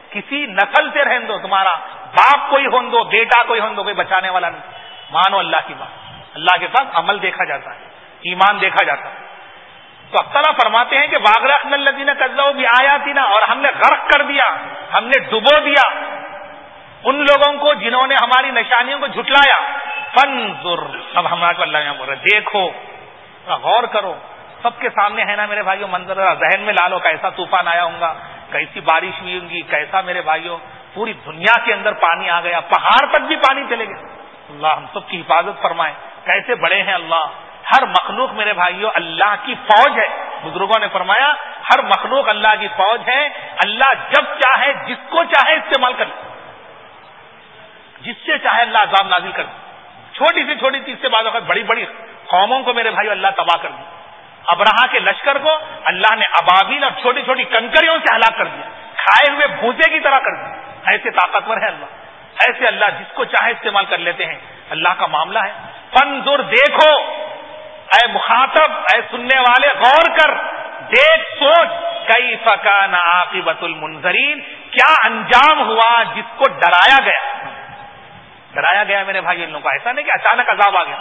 کسی نسل سے رہنے دو، تمہارا باپ کوئی ہو دو، بیٹا کوئی ہو دو، کوئی بچانے والا نہیں۔ مانو اللہ کی بات۔ اللہ کے پاس عمل دیکھا جاتا ہے، ایمان دیکھا جاتا ہے۔ تو اب فرماتے ہیں کہ واغرخ الدین قزل بھی آیا تھی نا اور ہم نے غرق کر دیا، ہم نے ڈبو دیا۔ ان لوگوں کو جنہوں نے ہماری نشانیوں کو جھٹلایا۔ فن اب ہمارا کو اللہ بول رہے دیکھو غور کرو۔ سب کے سامنے ہے نا میرے بھائیوں منظر ذہن میں لالو، کیسا طوفان آیا ہوں گا، کیسی بارش ہوئی ہوں گی، کیسا میرے بھائیوں پوری دنیا کے اندر پانی آ گیا، پہاڑ پر بھی پانی چلے گئے۔ اللہ، ہم سب کی حفاظت فرمائے۔ کیسے بڑے ہیں اللہ، ہر مخلوق میرے بھائیوں اللہ کی فوج ہے۔ بزرگوں نے فرمایا، ہر مخلوق اللہ کی فوج ہے۔ اللہ جب چاہے، جس کو چاہے استعمال کر جس سے چاہے اللہ عذاب نازل کر چھوٹی سی چھوٹی چیز سے بعض وقت بڑی بڑی قوموں کو میرے بھائی اللہ تباہ کر دی ابراہ کے لشکر کو اللہ نے ابابیل اور چھوٹی چھوٹی کنکریوں سے ہلاک کر دیا، کھائے ہوئے بھوسے کی طرح کر دیا۔ ایسے طاقتور ہے اللہ، ایسے اللہ جس کو چاہے استعمال کر لیتے ہیں۔ اللہ کا معاملہ ہے۔ فنزر دیکھو، اے مخاطب، اے سننے والے، غور کر۔ دیکھ، سوچ۔ کئی فکان عاقبت المنظرین کیا انجام ہوا جس کو ڈرایا گیا؟ ڈرایا گیا میرے بھائی، ان لوگوں کو۔ ایسا نہیں کہ اچانک عذاب آ گیا۔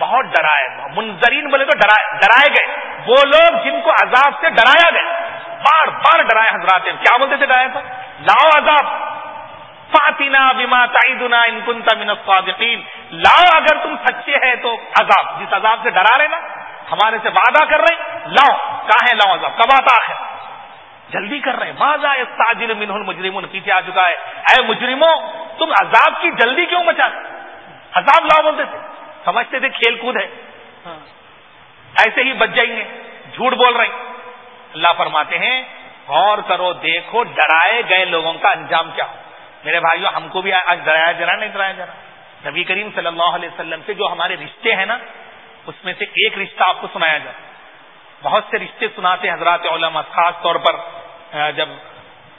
بہت ڈرائے، منظرین بولے تو ڈرائے گئے۔ وہ لوگ جن کو عذاب سے ڈرایا گیا، بار بار ڈرائے حضرات کیا بولتے تھے ڈرایا تھا لاؤ عذاب۔ فاتنا بیما تعیدنا ان کنتا من الصادقین۔ لاؤ اگر تم سچے ہیں تو عذاب۔ جس عذاب سے ڈرا رہے نا، ہمارے سے وعدہ کر رہے لاؤ، کہاں لاؤ عذاب؟ کب آتا ہے جلدی کر رہے ہیں۔ ماضا تاجر منہ المجرم پیچھے آ چکا ہے۔ اے مجرموں، تم عذاب کی جلدی کیوں مچا عذاب لاؤ بولتے تھے۔ سمجھتے تھے کھیل کود ہے۔ ہاں۔ ایسے ہی بچ جائیں گے جھوٹ بول رہے ہیں۔ اللہ فرماتے ہیں غور کرو دیکھو ڈرائے گئے لوگوں کا انجام کیا۔ ہو میرے بھائیوں ہم کو بھی آج ڈرایا جرا نہیں ڈرایا جرا نبی کریم صلی اللہ علیہ وسلم سے جو ہمارے رشتے ہیں نا اس میں سے ایک رشتہ آپ کو سنایا جائے بہت سے رشتے سناتے حضرات علماء خاص طور پر جب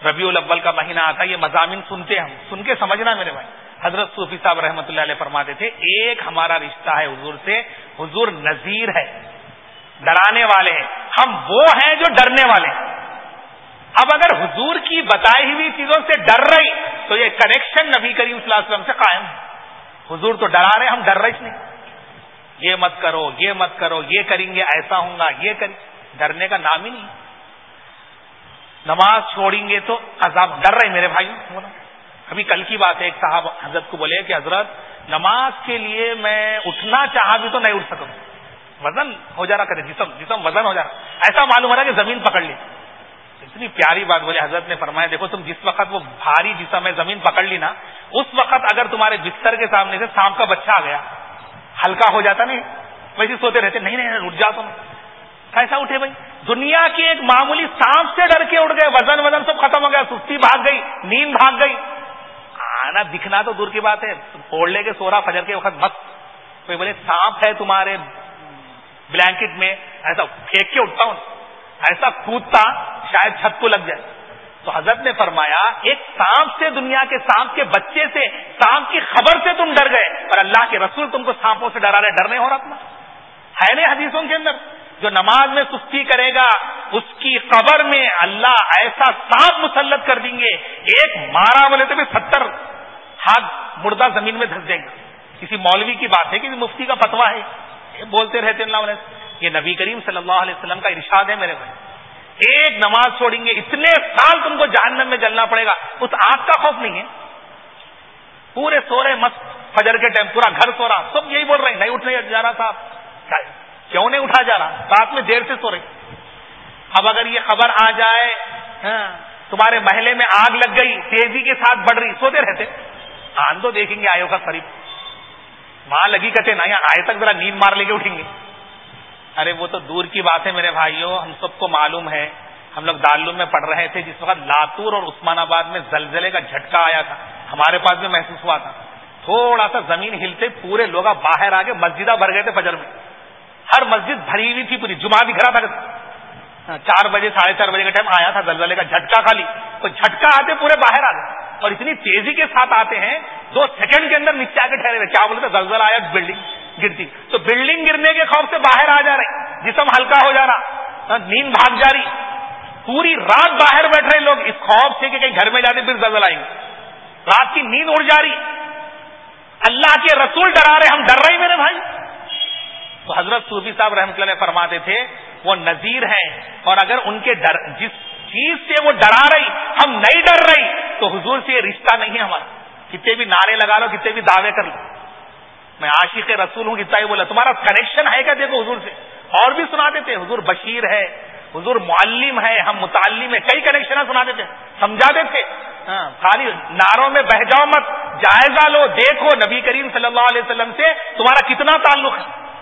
ربیع الاول کا مہینہ آتا ہے یہ مضامین سنتے ہم۔ سن کے سمجھنا میرے بھائی۔ حضرت صوفی صاحب رحمۃ اللہ علیہ فرماتے تھے، ایک ہمارا رشتہ ہے حضور سے، حضور نذیر ہے، ڈرانے والے ہیں۔ ہم وہ ہیں جو ڈرنے والے ہیں۔ اب اگر حضور کی بتائی ہوئی چیزوں سے ڈر رہی، تو یہ کنیکشن نبی کریم صلی اللہ علیہ وسلم سے قائم ہے۔ حضور تو ڈرا رہے، ہم ڈر رہے نہیں یہ مت کرو، یہ مت کرو، یہ کریں گے، ایسا ہوں گا، یہ کریں ڈرنے کا نام ہی نہیں۔ نماز چھوڑیں گے تو عذاب، ڈر رہے میرے بھائی ابھی کل کی بات ہے، ایک صاحب حضرت کو بولے کہ حضرت، نماز کے لیے میں اٹھنا چاہا بھی تو نہیں اٹھ سکوں۔ وزن ہو جا رہا کرے، جسم جسم وزن ہو جا رہا۔ ایسا معلوم ہو رہا کہ زمین پکڑ لی۔ اتنی پیاری بات بولے حضرت نے فرمایا، دیکھو تم جس وقت وہ بھاری جسم ہے، زمین پکڑ لی نا، اس وقت اگر تمہارے بستر کے سامنے سے سانپ کا بچہ آ گیا، ہلکا ہو جاتا نہیں؟ ویسے سوتے رہتے، نہیں نہیں، اٹھ جا تم۔ کیسا اٹھے بھائی؟ دنیا کی ایک معمولی سانپ سے ڈر کے اٹھ گئے، وزن وزن سب ختم ہو گیا، سستی بھاگ گئی، نیند بھاگ گئی۔ آنا دکھنا تو دور کی بات ہے اوڑھ لے کے سورا فجر کے وقت مست کوئی بولے، سانپ ہے تمہارے بلینکٹ میں، ایسا پھینک کے اٹھتا ہوں۔ ایسا کودتا شاید چھت کو لگ جائے۔ تو حضرت نے فرمایا، ایک سانپ سے دنیا کے سانپ کے بچے سے، سانپ کی خبر سے تم ڈر گئے اور اللہ کے رسول تم کو سانپوں سے ڈرا رہے، ڈر نہیں ہو رہا تمہیں ہے نہیں حدیثوں کے اندر؟ جو نماز میں سستی کرے گا، اس کی قبر میں اللہ ایسا سانپ مسلط کر دیں گے۔ ایک مارا بولے تو بھی ستر ہاتھ مردہ زمین میں دھس جائیں گے۔ کسی مولوی کی بات ہے کسی مفتی کا فتوا ہے۔ بولتے رہتے اللہ علیہ یہ نبی کریم صلی اللہ علیہ وسلم کا ارشاد ہے میرے بھائی۔ ایک نماز چھوڑیں گے اتنے سال تم کو جہنم میں جلنا پڑے گا۔ اس آگ کا خوف نہیں ہے۔ پورے سو رہے مست فجر کے ٹائم پورا گھر سو رہا۔ سب یہی بول رہے ہیں نہیں اٹھنے جا رہا صاحب کیوں نہیں اٹھا جا رہا؟ رات میں دیر سے سو رہے۔ اب اگر یہ خبر آ جائے ہاں، تمہارے محلے میں آگ لگ گئی تیزی کے ساتھ بڑھ رہی سوتے رہتے۔ آن تو دیکھیں گے آئے کا قریب۔ وہاں لگی کہتے نا آئے تک ذرا نیند مار لے کے اٹھیں گے۔ ارے، وہ تو دور کی بات ہے میرے بھائیوں، ہم سب کو معلوم ہے۔ ہم لوگ دارالعلوم میں پڑھ رہے تھے، جس وقت لاتور اور عثمان آباد میں زلزلے کا جھٹکا آیا تھا، ہمارے پاس بھی محسوس ہوا تھا۔ تھوڑا سا زمین ہلتے پورے لوگ باہر آ گئے مسجدہ بھر گئے تھے فجر میں۔ ہر مسجد بھری ہوئی تھی پوری، جمعہ بھی گھرا تھا۔ ہاں، چار بجے، ساڑھے چار بجے کا ٹائم آیا تھا زلزلے کا جھٹکا خالی۔ تو جھٹکا آتے پورے باہر آ گئے اور اتنی تیزی کے ساتھ آتے ہیں، دو سیکنڈ کے اندر نیچے آ کے ٹھہرے ہوئے، کیا بولتے زلزلہ آیا بلڈنگ گرتی۔ تو بلڈنگ گرنے کے خوف سے باہر آ جا رہے جسم ہلکا ہو جا رہا۔ ہاں، نیند بھاگ جا رہی۔ پوری رات باہر بیٹھ رہے لوگ، اس خوف سے کہ کہیں گھر میں جاتے پھر زلزلہ آئیں گے۔ رات کی نیند اڑ جا رہی۔ اللہ کے رسول ڈرا رہے، ہم ڈر رہے میرے بھائی۔ تو حضرت صوفی صاحب رحمۃ اللہ فرماتے تھے، وہ نذیر ہیں۔ اور اگر ان کے ڈر، جس چیز سے وہ ڈرا رہی، ہم نہیں ڈر رہی تو حضور سے یہ رشتہ نہیں ہے ہمارا۔ کتنے بھی نعرے لگا لو، کتنے بھی دعوے کر لو۔ میں عاشق رسول ہوں، کتنا ہی بولا تمہارا کنیکشن ہے کیا؟ دیکھو حضور سے۔ اور بھی سنا دیتے حضور بشیر ہے، حضور معلم ہے، ہم متعلم ہے کئی کنیکشن سنا دیتے سمجھا دیتے ہاں، خالی ناروں میں بہ جاؤ مت، جائزہ لو، دیکھو نبی کریم صلی اللہ علیہ وسلم سے تمہارا کتنا تعلق ہے۔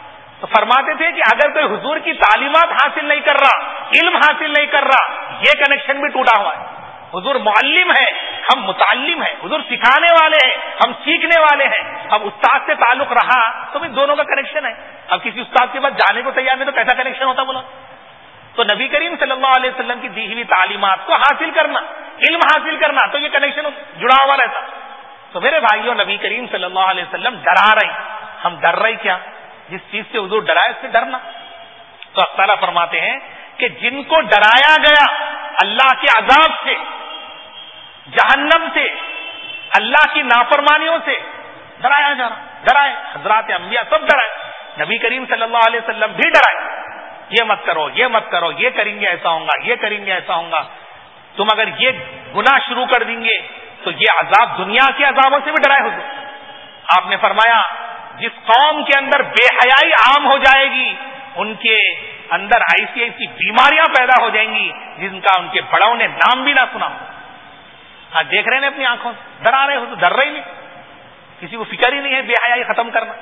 تو فرماتے تھے کہ اگر کوئی حضور کی تعلیمات حاصل نہیں کر رہا، علم حاصل نہیں کر رہا، یہ کنیکشن بھی ٹوٹا ہوا ہے۔ حضور معلم ہے ہم متعلم ہیں، حضور سکھانے والے ہیں، ہم سیکھنے والے ہیں۔ اب استاد سے تعلق رہا تو بھی دونوں کا کنیکشن ہے۔ اب کسی استاد کے بعد جانے کو تیار نہیں تو کیسا کنیکشن ہوتا بولا؟ تو نبی کریم صلی اللہ علیہ وسلم کی دی ہوئی تعلیمات کو حاصل کرنا، علم حاصل کرنا، تو یہ کنیکشن جڑا ہوا رہتا۔ تو میرے بھائیوں، نبی کریم صلی اللہ علیہ وسلم ڈرا رہے ہم ڈر رہے کیا؟ جس چیز سے حضور ڈرائے اس سے ڈرنا۔ تو اختالا فرماتے ہیں کہ جن کو ڈرایا گیا اللہ کے عذاب سے، جہنم سے، اللہ کی نافرمانیوں سے، ڈرایا جا رہا، ڈرائے۔ حضرات انبیاء سب ڈرائے۔ نبی کریم صلی اللہ علیہ وسلم بھی ڈرائے۔ یہ مت کرو، یہ مت کرو، یہ کریں گے ایسا ہوں گا، یہ کریں گے ایسا ہوں گا۔ تم اگر یہ گنا شروع کر دیں گے تو یہ عذاب دنیا کے عذابوں سے بھی ڈرائے حضور آپ نے فرمایا جس قوم کے اندر بے حیائی عام ہو جائے گی، ان کے اندر ایسی ایسی بیماریاں پیدا ہو جائیں گی، جن کا ان کے بڑوں نے نام بھی نہ سنا ہاں دیکھ رہے ہیں اپنی آنکھوں سے، ڈر آ رہے ہو تو ڈر رہے نہیں۔ کسی کو فکر ہی نہیں ہے بے حیائی ختم کرنا۔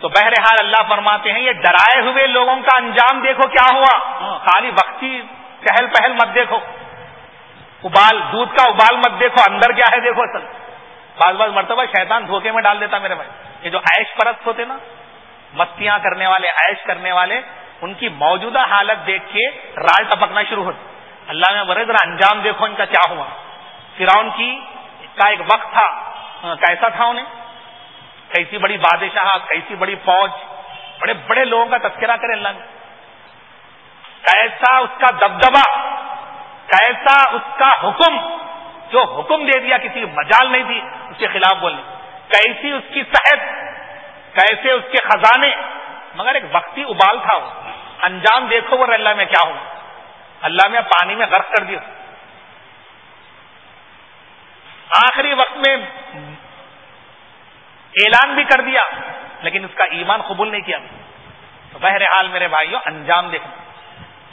تو بہرحال اللہ فرماتے ہیں، یہ ڈرائے ہوئے لوگوں کا انجام دیکھو کیا ہوا۔ ہاں، خالی وقتی چہل پہل مت دیکھو۔ ابال، دودھ کا ابال مت دیکھو، اندر کیا ہے دیکھو اصل۔ بعض بعض مرتبہ شیطان دھوکے میں ڈال دیتا میرے بھائی۔ یہ جو عیش پرست ہوتے نا مستیاں کرنے والے، عیش کرنے والے، ان کی موجودہ حالت دیکھ کے رال ٹپکنا شروع ہوتی اللہ میں برے ذرا انجام دیکھو ان کا کیا ہوا۔ فراؤن کی کا ایک وقت تھا ہاں، کیسا تھا انہیں؟ کیسی بڑی بادشاہ، کیسی بڑی فوج، بڑے بڑے لوگوں کا تذکرہ کرے اللہ نے۔ کیسا اس کا دبدبا کیسا اس کا حکم جو حکم دے دیا کسی مجال نہیں تھی اس کے خلاف بولنے۔ کیسی اس کی صحت، کیسے اس کے خزانے؟ مگر ایک وقتی ابال تھا وہ۔ انجام دیکھو وہ اللہ میں کیا ہوا اللہ میں پانی میں غرق کر دیا۔ آخری وقت میں اعلان بھی کر دیا، لیکن اس کا ایمان قبول نہیں کیا۔ تو بہرحال میرے بھائیوں انجام دیکھنا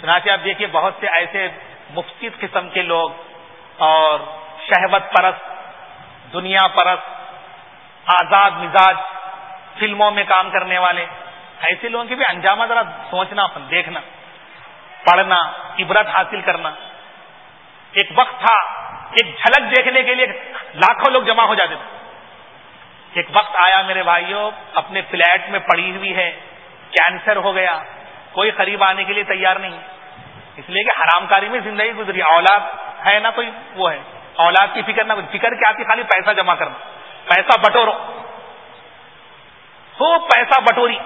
چنانچہ آپ دیکھیے، بہت سے ایسے مفید قسم کے لوگ اور شہوت پرست، دنیا پرست، آزاد مزاج، فلموں میں کام کرنے والے۔ ایسے لوگوں کے بھی انجام ذرا سوچنا دیکھنا، پڑھنا، عبرت حاصل کرنا۔ ایک وقت تھا، ایک جھلک دیکھنے کے لیے لاکھوں لوگ جمع ہو جاتے تھے۔ ایک وقت آیا میرے بھائیوں، اپنے فلیٹ میں پڑی ہوئی ہے، کینسر ہو گیا، کوئی قریب آنے کے لیے تیار نہیں۔ اس لیے کہ حرام کاری میں زندگی گزری۔ اولاد ہے نا کوئی، وہ ہے۔ اولاد کی فکر نہ فکر کیا آتی خالی پیسہ جمع کرنا۔ پیسہ بٹورو۔ خوب پیسہ بٹوری۔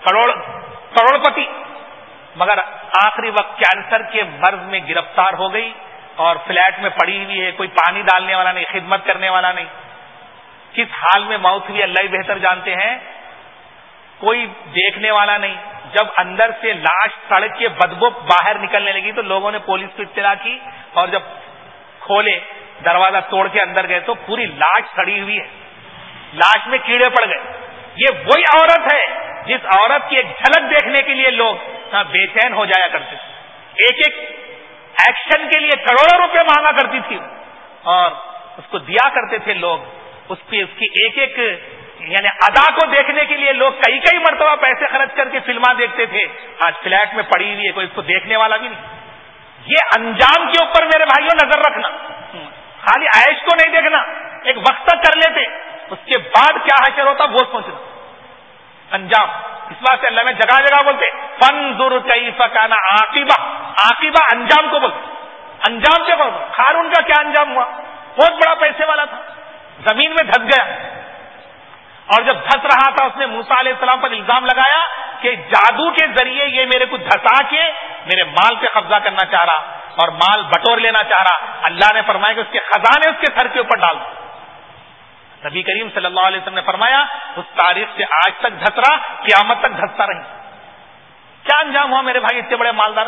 کروڑ کروڑ پتی مگر آخری وقت کینسر کے مرض میں گرفتار ہو گئی اور فلیٹ میں پڑی ہوئی ہے، کوئی پانی ڈالنے والا نہیں، خدمت کرنے والا نہیں۔ کس حال میں موت ہوئی اللہ ہی بہتر جانتے ہیں۔ کوئی دیکھنے والا نہیں۔ جب اندر سے لاش سڑک کے بدبو باہر نکلنے لگی تو لوگوں نے پولیس کو اطلاع کی اور جب کھولے دروازہ توڑ کے اندر گئے تو پوری لاش سڑی ہوئی ہے۔ لاش میں کیڑے پڑ گئے۔ یہ وہی عورت ہے جس عورت کی ایک جھلک دیکھنے کے لیے لوگ ہاں، بے چین ہو جایا کرتے تھے۔ ایک ایک ایکشن کے لیے کروڑوں روپے مانگا کرتی تھی۔ اور اس کو دیا کرتے تھے لوگ۔ اس پہ اس کی ایک ایک یعنی ادا کو دیکھنے کے لیے لوگ کئی کئی مرتبہ پیسے خرچ کر کے فلما دیکھتے تھے۔ آج فلیٹ میں پڑی ہوئی ہے، کوئی اس کو دیکھنے والا بھی نہیں۔ یہ انجام کے اوپر میرے بھائیوں نظر رکھنا۔ خالی عائش کو نہیں دیکھنا، ایک وقت تک کر لیتے، اس کے بعد کیا حشر ہوتا وہ سوچنا۔ انجام، اس بات سے اللہ میں جگہ جگہ بولتے فن در کئی فکانا عاقبہ عاقبہ انجام کو بولتے۔ انجام کیا بولتے، خارون کا کیا انجام ہوا؟ بہت بڑا پیسے والا تھا۔ زمین میں دھس گیا۔ اور جب دھس رہا تھا، اس نے موسا علیہ السلام پر الزام لگایا کہ جادو کے ذریعے یہ میرے کو دھسا کے میرے مال پہ قبضہ کرنا چاہ رہا اور مال بٹور لینا چاہ رہا۔ اللہ نے فرمایا کہ اس کے خزانے اس کے سر کے اوپر ڈال دو۔ نبی کریم صلی اللہ علیہ وسلم نے فرمایا، اس تاریخ سے آج تک دھس رہا، قیامت تک دھستا رہی۔ کیا انجام ہوا میرے بھائی اتنے بڑے مالدار؟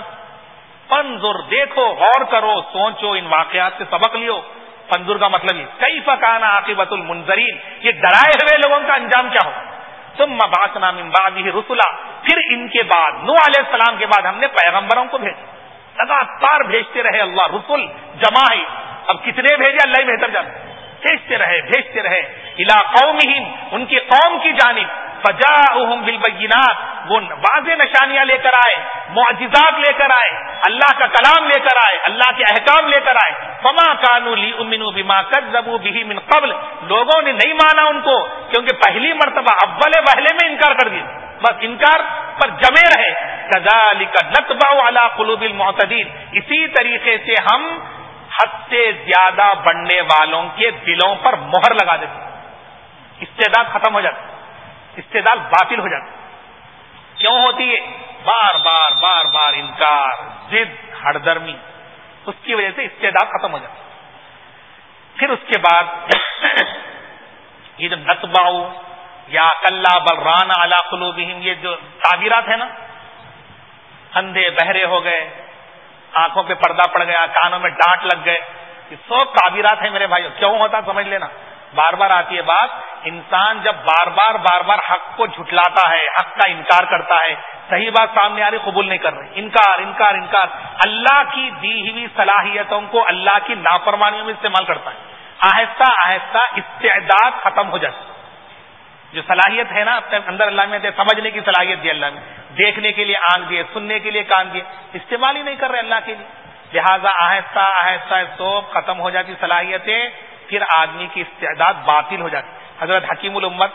پنزر دیکھو، غور کرو، سوچو، ان واقعات سے سبق لیو۔ پنزر کا مطلب یہ کئی فکانا عاقبت المنظرین یہ ڈرائے ہوئے لوگوں کا انجام کیا ہو تم مباسنا ممباد رسولا پھر ان کے بعد نو علیہ السلام کے بعد ہم نے پیغمبروں کو بھیجا۔ لگاتار بھیجتے رہے اللہ رسول جمع اب کتنے بھیجے اللہ ہی بہتر جاتے بھیجتے رہے بھیجتے رہے۔ قوم ہی ان کی قوم کی جانب۔ فجا بالبینات، وہ واضح نشانیاں لے کر آئے، معجزات لے کر آئے، اللہ کا کلام لے کر آئے، اللہ کے احکام لے کر آئے۔ فما کانو لی امنو بما کذبوا به من قبل۔ لوگوں نے نہیں مانا ان کو، کیونکہ پہلی مرتبہ، اول وہلے میں انکار کر دیا بس انکار پر جمے رہے۔ کذالک نتبع علی قلوب المعتدین۔ اسی طریقے سے ہم حد سے زیادہ بڑھنے والوں کے دلوں پر مہر لگا دیتے استعداد ختم ہو جاتا استعداد باطل ہو جاتا کیوں ہوتی ہے؟ بار بار بار بار انکار، ضد ہردرمی اس کی وجہ سے استعداد ختم ہو جاتا پھر اس کے بعد یہ جو نتباؤ یا کلّا بلران علا قلوبہم، یہ جو تعبیرات ہیں نا، اندھے بہرے ہو گئے، آنکھوں پہ پردہ پڑ گیا، کانوں میں ڈانٹ لگ گئے، یہ سب تعبیرات ہیں میرے بھائی کیوں ہوتا سمجھ لینا۔ بار بار آتی ہے بات، انسان جب بار بار بار بار حق کو جھٹلاتا ہے، حق کا انکار کرتا ہے، صحیح بات سامنے آ رہی، قبول نہیں کر رہے، انکار انکار انکار، اللہ کی دی ہوئی صلاحیتوں کو اللہ کی نافرمانیوں میں استعمال کرتا ہے۔ آہستہ آہستہ استعداد ختم ہو جاتی جو صلاحیت ہے نا، اپنے اندر اللہ میں سمجھنے کی صلاحیت دی اللہ میں۔ دیکھنے کے لیے آنکھ دیے، سننے کے لیے کان دیے۔ استعمال ہی نہیں کر رہے اللہ کے لیے۔ لہذا آہستہ آہستہ سوپ ختم ہو جاتی صلاحیتیں۔ پھر آدمی کی استعداد باطل ہو جاتی۔ حضرت حکیم الامت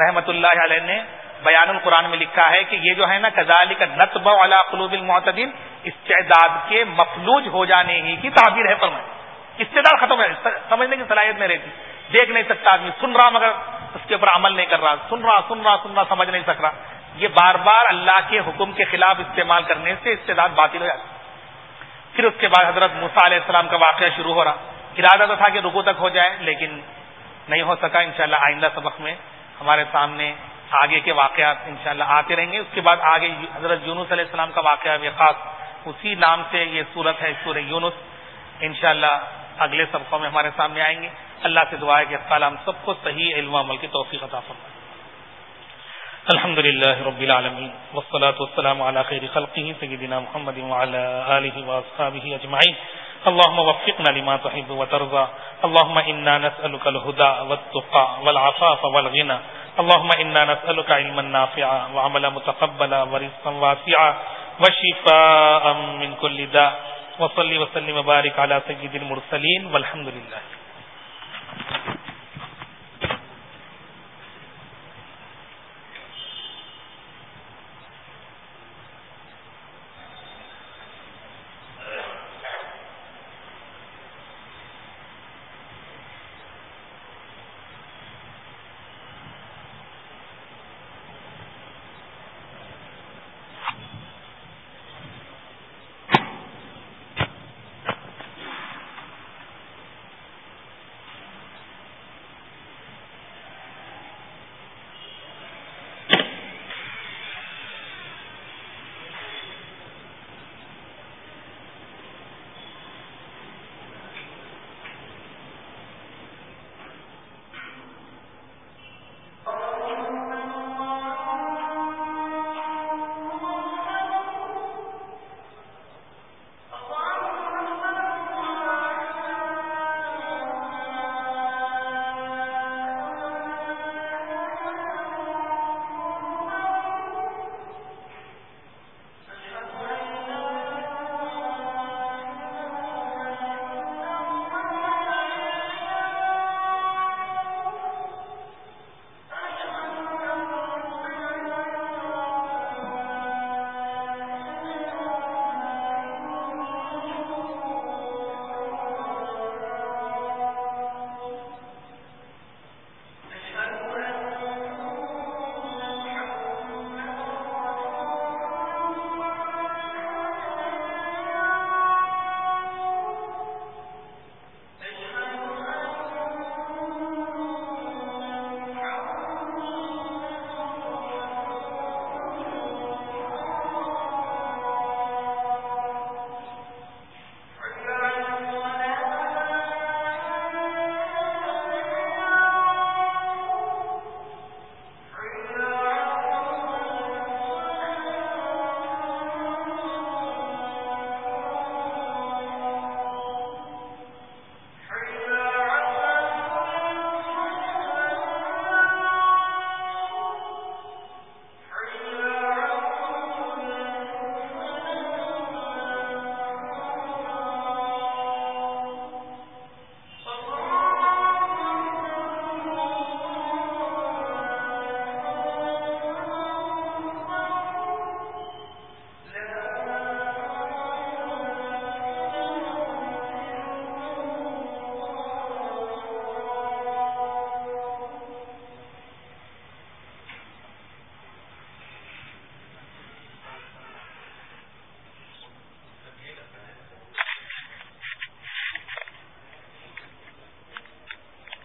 رحمت اللہ علیہ نے بیان القرآن میں لکھا ہے کہ یہ جو ہے نا کزالی کا نتب والا قلوب المعتدین، استعداد کے مفلوج ہو جانے ہی کی تعبیر ہے پر استعداد ختم ہے، سمجھنے کی صلاحیت میں رہتی۔ دیکھ نہیں سکتا آدمی، سن رہا مگر اس کے اوپر عمل نہیں کر رہا۔ سن رہا سن رہا سن رہا، سمجھ نہیں سک رہا۔ یہ بار بار اللہ کے حکم کے خلاف استعمال کرنے سے استعداد باطل ہو جاتی۔ پھر اس کے بعد حضرت موسا علیہ السلام کا واقعہ شروع ہو رہا۔ ارادہ تو تھا کہ رکو تک ہو جائے، لیکن نہیں ہو سکا، انشاءاللہ آئندہ سبق میں ہمارے سامنے آگے کے واقعات انشاءاللہ آتے رہیں گے۔ اس کے بعد آگے حضرت یونس علیہ السلام کا واقعہ بھی خاص اسی نام سے یہ صورت ہے، سورہ یونس۔ انشاءاللہ اگلے سبقوں میں ہمارے سامنے آئیں گے۔ اللہ سے دعا ہے کہ ہم سب کو صحیح علم عمل کی توفیق عطا فرمائے۔ الحمد لله رب العالمين والصلاة والسلام على خير خلقه سيدنا محمد وعلى آله وأصحابه أجمعين اللهم وفقنا لما تحب وترضى. اللهم إنا نسألك الهدى والتقى والعفاف والغنى. اللهم إنا نسألك علما نافعا وعملا متقبلا ورزقا واسعا وشفاء من كل داء. وصلي وسلم وبارك على سيد المرسلين. والحمد لله.